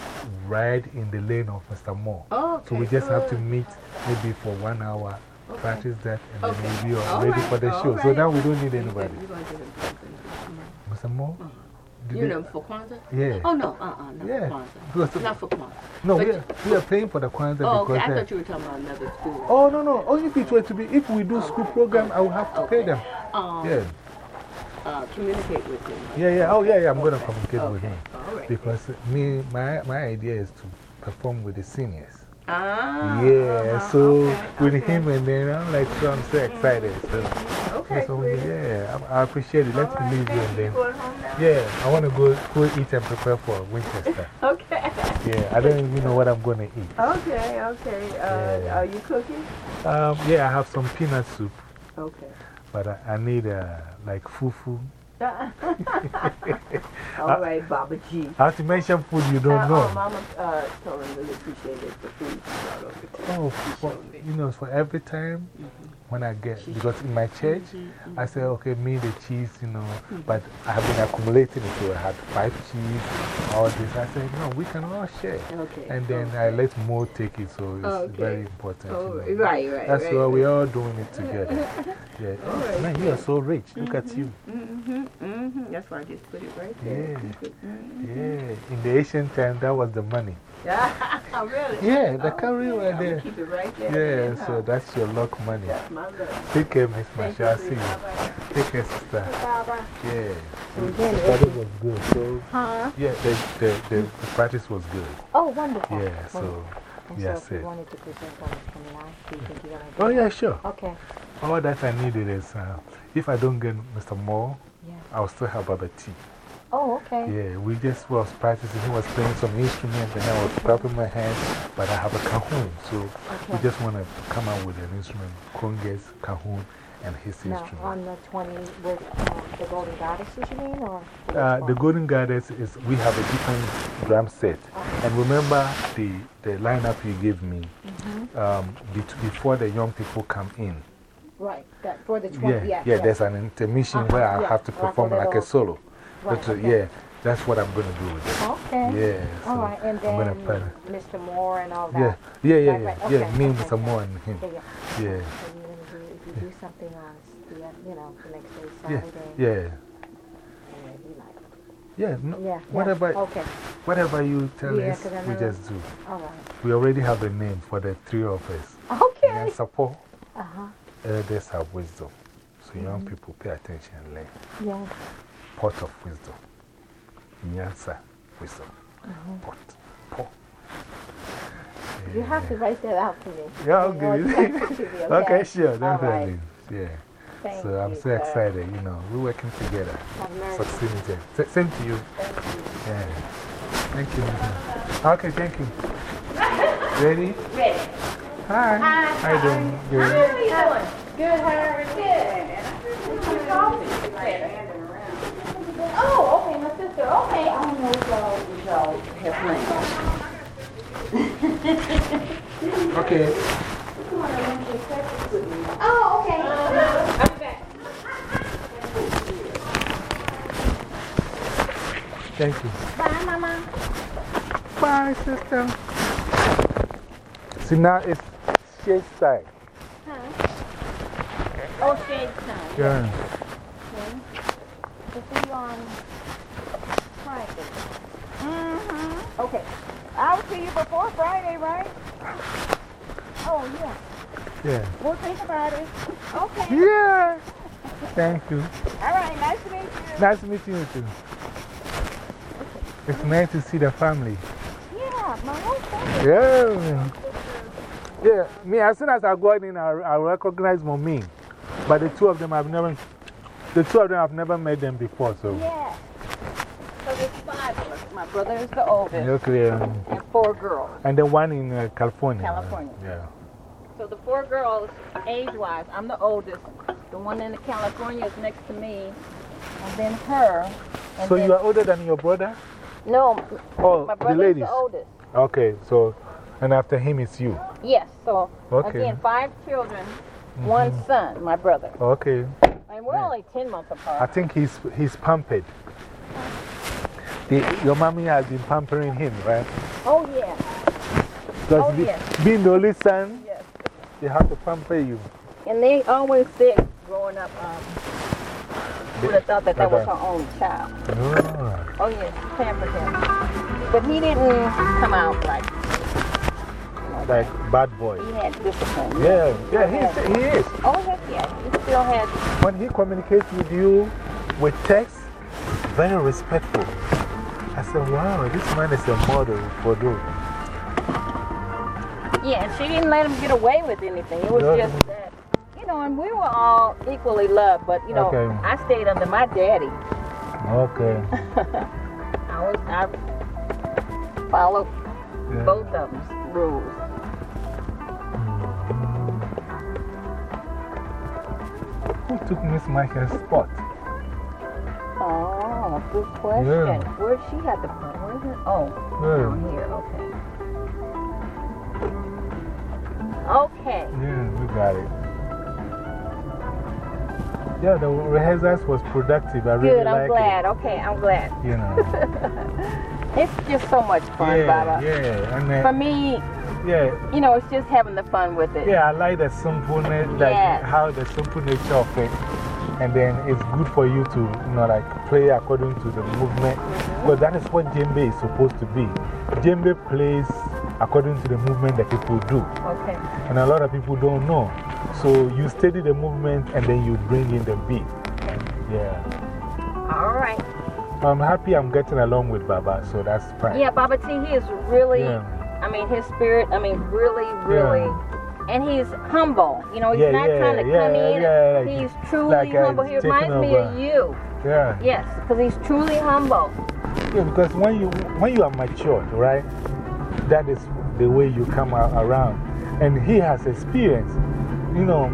right in the lane of Mr. Moore. so we Okay, just have to meet maybe for one hour, practice that, and then Okay. we'll be all All ready right, for the all show. So now we don't need anybody. gonna- you gonna them Mr. Moore? Did You know, for Kwanzaa? Yeah. Oh, no, uh uh, not Yeah. for Kwanzaa. Not for Kwanzaa. No, we are, we are paying for the Kwanzaa Oh, okay. I thought you were talking about another school. Oh, no, no. Only if it were to be, if we do school program, I will have to pay them. Um, Yeah. Uh, communicate with them. Yeah, yeah. Oh, yeah, yeah. I'm going to communicate with Okay. him. All right. Because me, my, my idea is to perform with the seniors. Ah. Yeah, uh-huh, so okay, with okay. him and then I'm like, so I'm so excited. So, Okay, so, yeah, I, I appreciate it. Let All me right, leave you and then. Yeah, I want to go, go eat and prepare for Winchester. Okay. yeah, I don't even know what I'm going to eat. Okay, okay. Uh, Yeah. Are you cooking? Um, yeah, I have some peanut soup, Okay. but I, I need uh, like fufu. All right, Baba G. I have to mention food you don't uh, know. Oh, Mama uh, told me really appreciated the food you brought over today. Oh, for, you know, for every time when I get, because in my church, I say, okay, me, the cheese, you know, but I have been accumulating it. So I had five cheese, all this. I said, no, we can all share. Okay, And then I let Mo take it, so it's Okay. very important. Oh, you know. right, right, That's right, why right. we're all doing it together. yeah. All right. Man, you are so rich. Look at you. Mm-hmm, mm-hmm. That's why I just put it right there. Yeah. Yeah. In the ancient time, that was the money. Yeah. really? Yeah, the Oh, right there. Keep it right there. Yeah, so that's your luck money. That's my luck. Take care, Miss Masha. I'll see you. Take care, sister. Yeah. And The practice was good. So, Huh? yeah, the, the, the, the practice was good. Oh, wonderful. Yeah, so, Wonderful. And yeah, so if you wanted to present on the 29th, do you think you're going to Oh, yeah, sure. Okay. All that I needed is uh, if I don't get Mr. Moore, Yeah. I'll still have Baba T. Oh, okay. Yeah, we just was practicing. He was playing some instrument and I was clapping my hands, but I have a cajon. So we just want to come out with an instrument, congas, cajon, and his Now, instrument. on the 20 with um, the Golden Goddesses, you mean? Or which Uh, the? Golden Goddess is, we have a different drum set. And remember the, the lineup you gave me Mhm. um, before the young people come in. Right. That, for the 20. Yeah, Yeah, yeah, there's an intermission Uh-huh, where I yeah, have to perform like a solo. Right, But, uh, okay. Yeah, that's what I'm going to do with it. Okay. Yeah. All so right. And I'm gonna then play. Mr. Moore and all that. Yeah, yeah, yeah, yeah. right, yeah, okay, me and. Mr. Moore and him. Yeah, yeah. Yeah. So you're going to do, if you do something on, the, uh, you know, the next day, Saturday. yeah. and maybe like- Yeah, no, Yeah, yeah, whatever, okay. whatever you tell Yeah, us, we just do. All right. We already have a name for the three of us. Okay. Nyansapo Uh-huh. elders have wisdom. So young Mhm. people pay attention and learn. Yeah. Pot of wisdom. Nyansa, wisdom. Mhm. Pot. Pot. You have to write that out for me. Yeah, You know, okay. it okay, sure, All right. definitely. Yeah. Thank so I'm you, so sir. excited, you know, we're working together. Have a Merry Succeeding Same to you. Yeah. Thank you. Mr. Okay, thank you. Ready? Ready. Hi. Hi. How you doing? Good. How are you doing? Good, how are you? Good. Oh, okay, my sister, okay. I don't know if y'all, y'all have plans. Okay. Oh, okay. I'll be back. Thank you. Bye, Mama. Bye, sister. See, now it's shade side. Huh? Oh, shade time. Yeah. Okay. To see you on Friday. Mm-hmm. Okay. I'll see you before Friday, right? Oh, yeah. Yeah. We'll think about it. Okay. Yeah. Thank you. All right. Nice to meet you. Nice to meet you too. It's nice to see the family. Yeah, my whole family. Yeah. Yeah, me, as soon as I go in, I, I recognize Mommy. But the two of them, I've never, the two of them, I've never met them before. So, Yeah. So there's five of us. My brother is the oldest. okay. um, And four girls. and the one in uh, California. California. Yeah. So the four girls, age-wise, I'm the oldest. The one in California is next to me, and then her. And So then, you are older than your brother? No, Oh, my the brother's ladies. the oldest. Okay, so, and after him is you. Yes, so Okay. again, five children, one Mhm. son, my brother. Okay. And we're only 10 months apart. I think he's, he's pampered. The, your mommy has been pampering him, right? Oh, yeah. Because Oh, yes. being the only son, Yes. they have to pamper you. And they always said, growing up, um, would have thought that that was her only child. Oh. Oh, yes, pampered him. But he didn't come out like Like bad boy. he had discipline. Yeah, yeah, he's, he is. Oh, heck yeah. He still had. When he communicates with you with text, very respectful. I said, wow, this man is a model for those. Yeah, and she didn't let him get away with anything. It was No. just that, you know, and we were all equally loved, but, you know, Okay. I stayed under my daddy. Okay. I was, I followed Yeah. both of them's rules. Who took Miss Michael's spot? Oh, good question. Yeah. Where's she at the front? Where's it? Oh, Yeah. down here. Okay. Okay. Yeah, we got it. Yeah, the rehearsals was productive. I really Good, I'm glad. Okay, I'm glad. You know. It's just so much fun, yeah, Baba. yeah. And then, For me, yeah, you know, it's just having the fun with it. yeah, I like the simpleness, like Yes. how the simple nature of it. And then it's good for you to, you know, like play according to the movement. Mm-hmm. Because that is what djembe is supposed to be. Djembe plays according to the movement that people do. Okay. And a lot of people don't know. So you study the movement and then you bring in the beat. Yeah. All right. I'm happy I'm getting along with Baba, so that's fine. Yeah, Baba T, he is really, Yeah. I mean, his spirit, I mean, really, really. And he's humble. You know, he's Yeah, not yeah, trying to yeah, come in. yeah, like- he's truly like, humble. He reminds me of you. Yeah. Yes, because he's truly humble. Yeah, because when you, when you are matured, right, that is the way you come around. And he has experience. You know,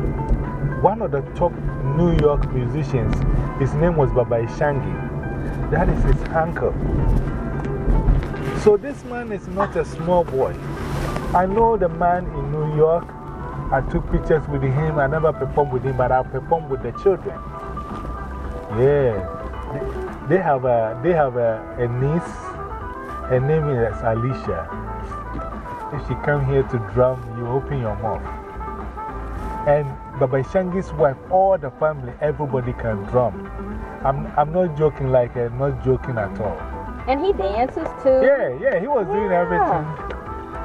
one of the top New York musicians, his name was Baba Ishangi. That is his uncle. So this man is not a small boy. I know the man in New York. I took pictures with him. I never performed with him, but I performed with the children. Yeah. They have a, they have a, a niece. Her name is Alicia. If she come here to drum, you open your mouth. And Baba Shangi's wife, all the family, everybody can drum. I'm, I'm not joking like I'm not joking at all. And he dances too. Yeah, yeah, he was doing everything.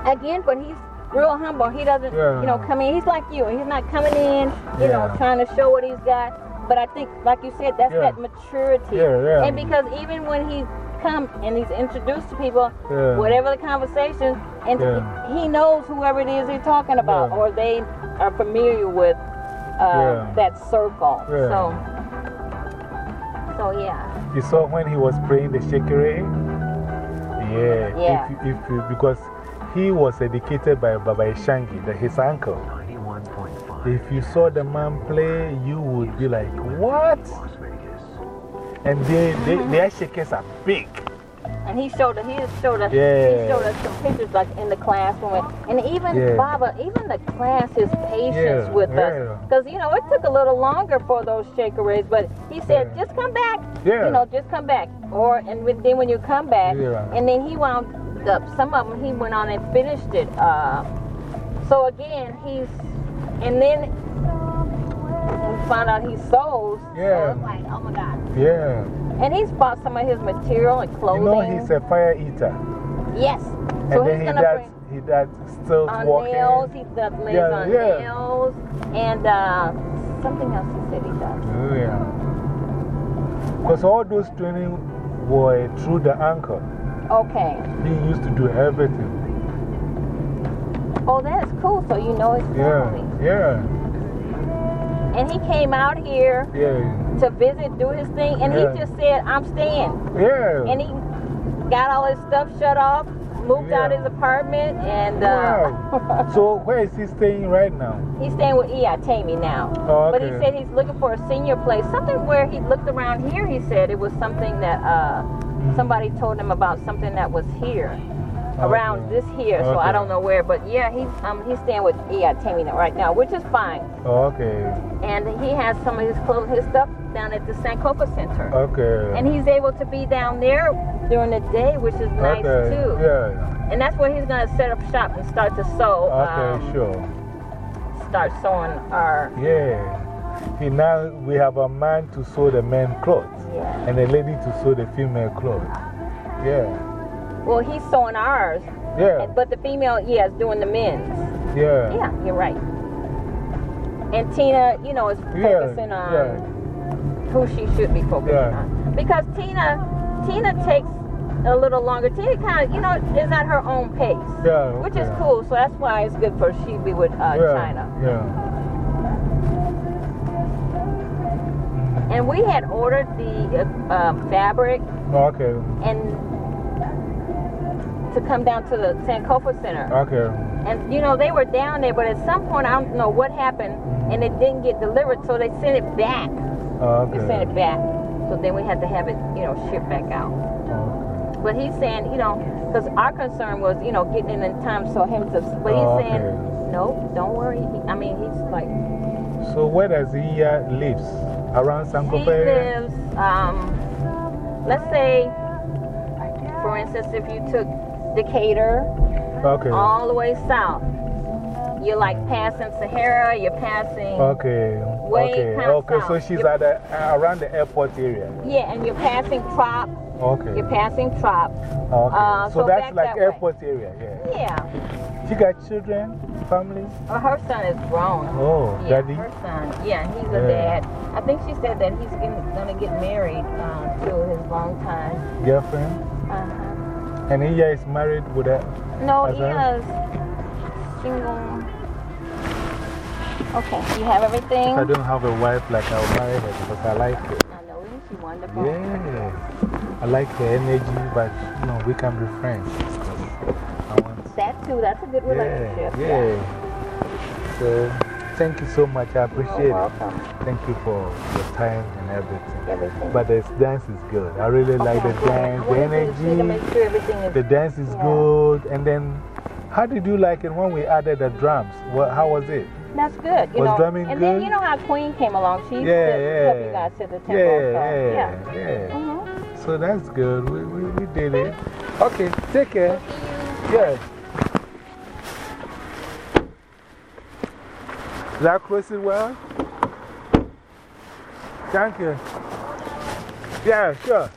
Again, but he's real humble. He doesn't, Yeah. you know, come in. He's like you. He's not coming in, you know, trying to show what he's got. But I think, like you said, that's that maturity. Yeah, yeah. And because even when he come and he's introduced to people, whatever the conversation, and he, he knows whoever it is he's talking about, or they are familiar with uh, that circle. Yeah. So, so yeah. You saw when he was praying the Shekere? Yeah. Yeah. If, you- if because he was educated by Baba Ishangi, the, his uncle. If you saw the man play, you would be like, what? And they, they, their shakers are big. And he showed us, he showed us, Yeah. he showed us some pictures like in the classroom. And even Yeah. Baba, even the class, his patience Yeah, with us. Because, you know, it took a little longer for those shekeres, but he said, just come back. Yeah. You know, just come back. Or, and with- then when you come back, and then he wound up, some of them he went on and finished it. Uh, so again, he's, and then we found out he sold. Yeah. So it's like, oh my God. Yeah. And he's bought some of his material and clothing. You know, he's a fire eater. Yes. And So then he's he gonna does, he does still on walking. nails. He does lays Yeah, on yeah. nails and uh, something else he said he does. Oh, yeah. Because all those training were through the uncle. Okay. He used to do everything. Oh, that's cool. So you know his family. Yeah, yeah, And he came out here yeah, to visit, do his thing, and Yeah. he just said, "I'm staying." yeah. And he got all his stuff shut off, moved out of his apartment and. Uh, Wow. so, where is he staying right now? He's staying with Iya Tammy now. Oh, But he said he's looking for a senior place. Something where he looked around here, he said it was something that uh, Mm-hmm. somebody told him about something that was here. Around Okay. this here, so I don't know where, but yeah, he's um he's staying with Iya Tammy right now, which is fine. Okay. And he has some of his clothes, his stuff down at the Sankofa Center. Okay. And he's able to be down there during the day, which is nice okay. too. Yeah. And that's where he's going to set up shop and start to sew. Okay, um, sure. Start sewing our. Yeah. See, now we have a man to sew the men clothes Yeah. and a lady to sew the female clothes. Yeah. Well, he's sewing ours. Yeah. and- But the female, yeah, is doing the men's. Yeah. Yeah, you're right. And Tina, you know, is Yeah, focusing on yeah. who she should be focusing Yeah. on. Because Tina, Tina takes a little longer. Tina kind of, you know, is at her own pace. Yeah, Which is cool. So that's why it's good for she be with uh, yeah. China. Yeah. And we had ordered the uh, um, fabric Okay. and to come down to the Sankofa Center. Okay. And you know, they were down there, but at some point, I don't know what happened, and it didn't get delivered, so they sent it back. Oh, They sent it back. So then we had to have it, you know, shipped back out. But he's saying, you know, because our concern was, you know, getting in in time so him to, but he's Oh, saying, okay. no, don't worry. He, I mean, he's like, So, where does he uh, lives? Around he Sankofa area? lives, um, let's say, for instance, if you took Decatur Okay. all the way south, you're like passing Sahara, you're passing. Okay. Way okay. Okay. So, she's You're- at the, uh, around the airport area. Yeah, and you're passing Trop. Okay. You're passing Trop. Okay. Uh, so, so that's like that way. airport area. Yeah. Yeah. She got children, family? Uh, her son is grown. Oh, yeah, daddy? Her son. Yeah, he's a Yeah. dad. I think she said that he's going to get married uh, to his longtime. Girlfriend? Uh -huh. And he is married with a. No, he is single. Okay, you have everything? If I don't have a wife, like I'll marry her because I like her. I know, isn't she wonderful? Yeah. I like her energy, but you know, we can be friends. I That too, that's a good Yeah, relationship. yeah. So, thank you so much. I appreciate You're it. Thank you for your time and everything. Everything. But the dance is good. I really like the Okay, dance, the I wanted to see to make energy. sure. The dance is Yeah. good. And then, how did you like it when we added the drums? What, how was it? That's good. You Was know, drumming and then good? you know how Queen came along. She used Yeah, to yeah. help you guys to the tempo. Yeah, so, yeah, yeah. Mhm. So that's good. We, we, we did it. Okay, take care. Yeah. I close well? Thank you. Yeah, sure.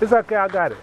It's okay, I got it.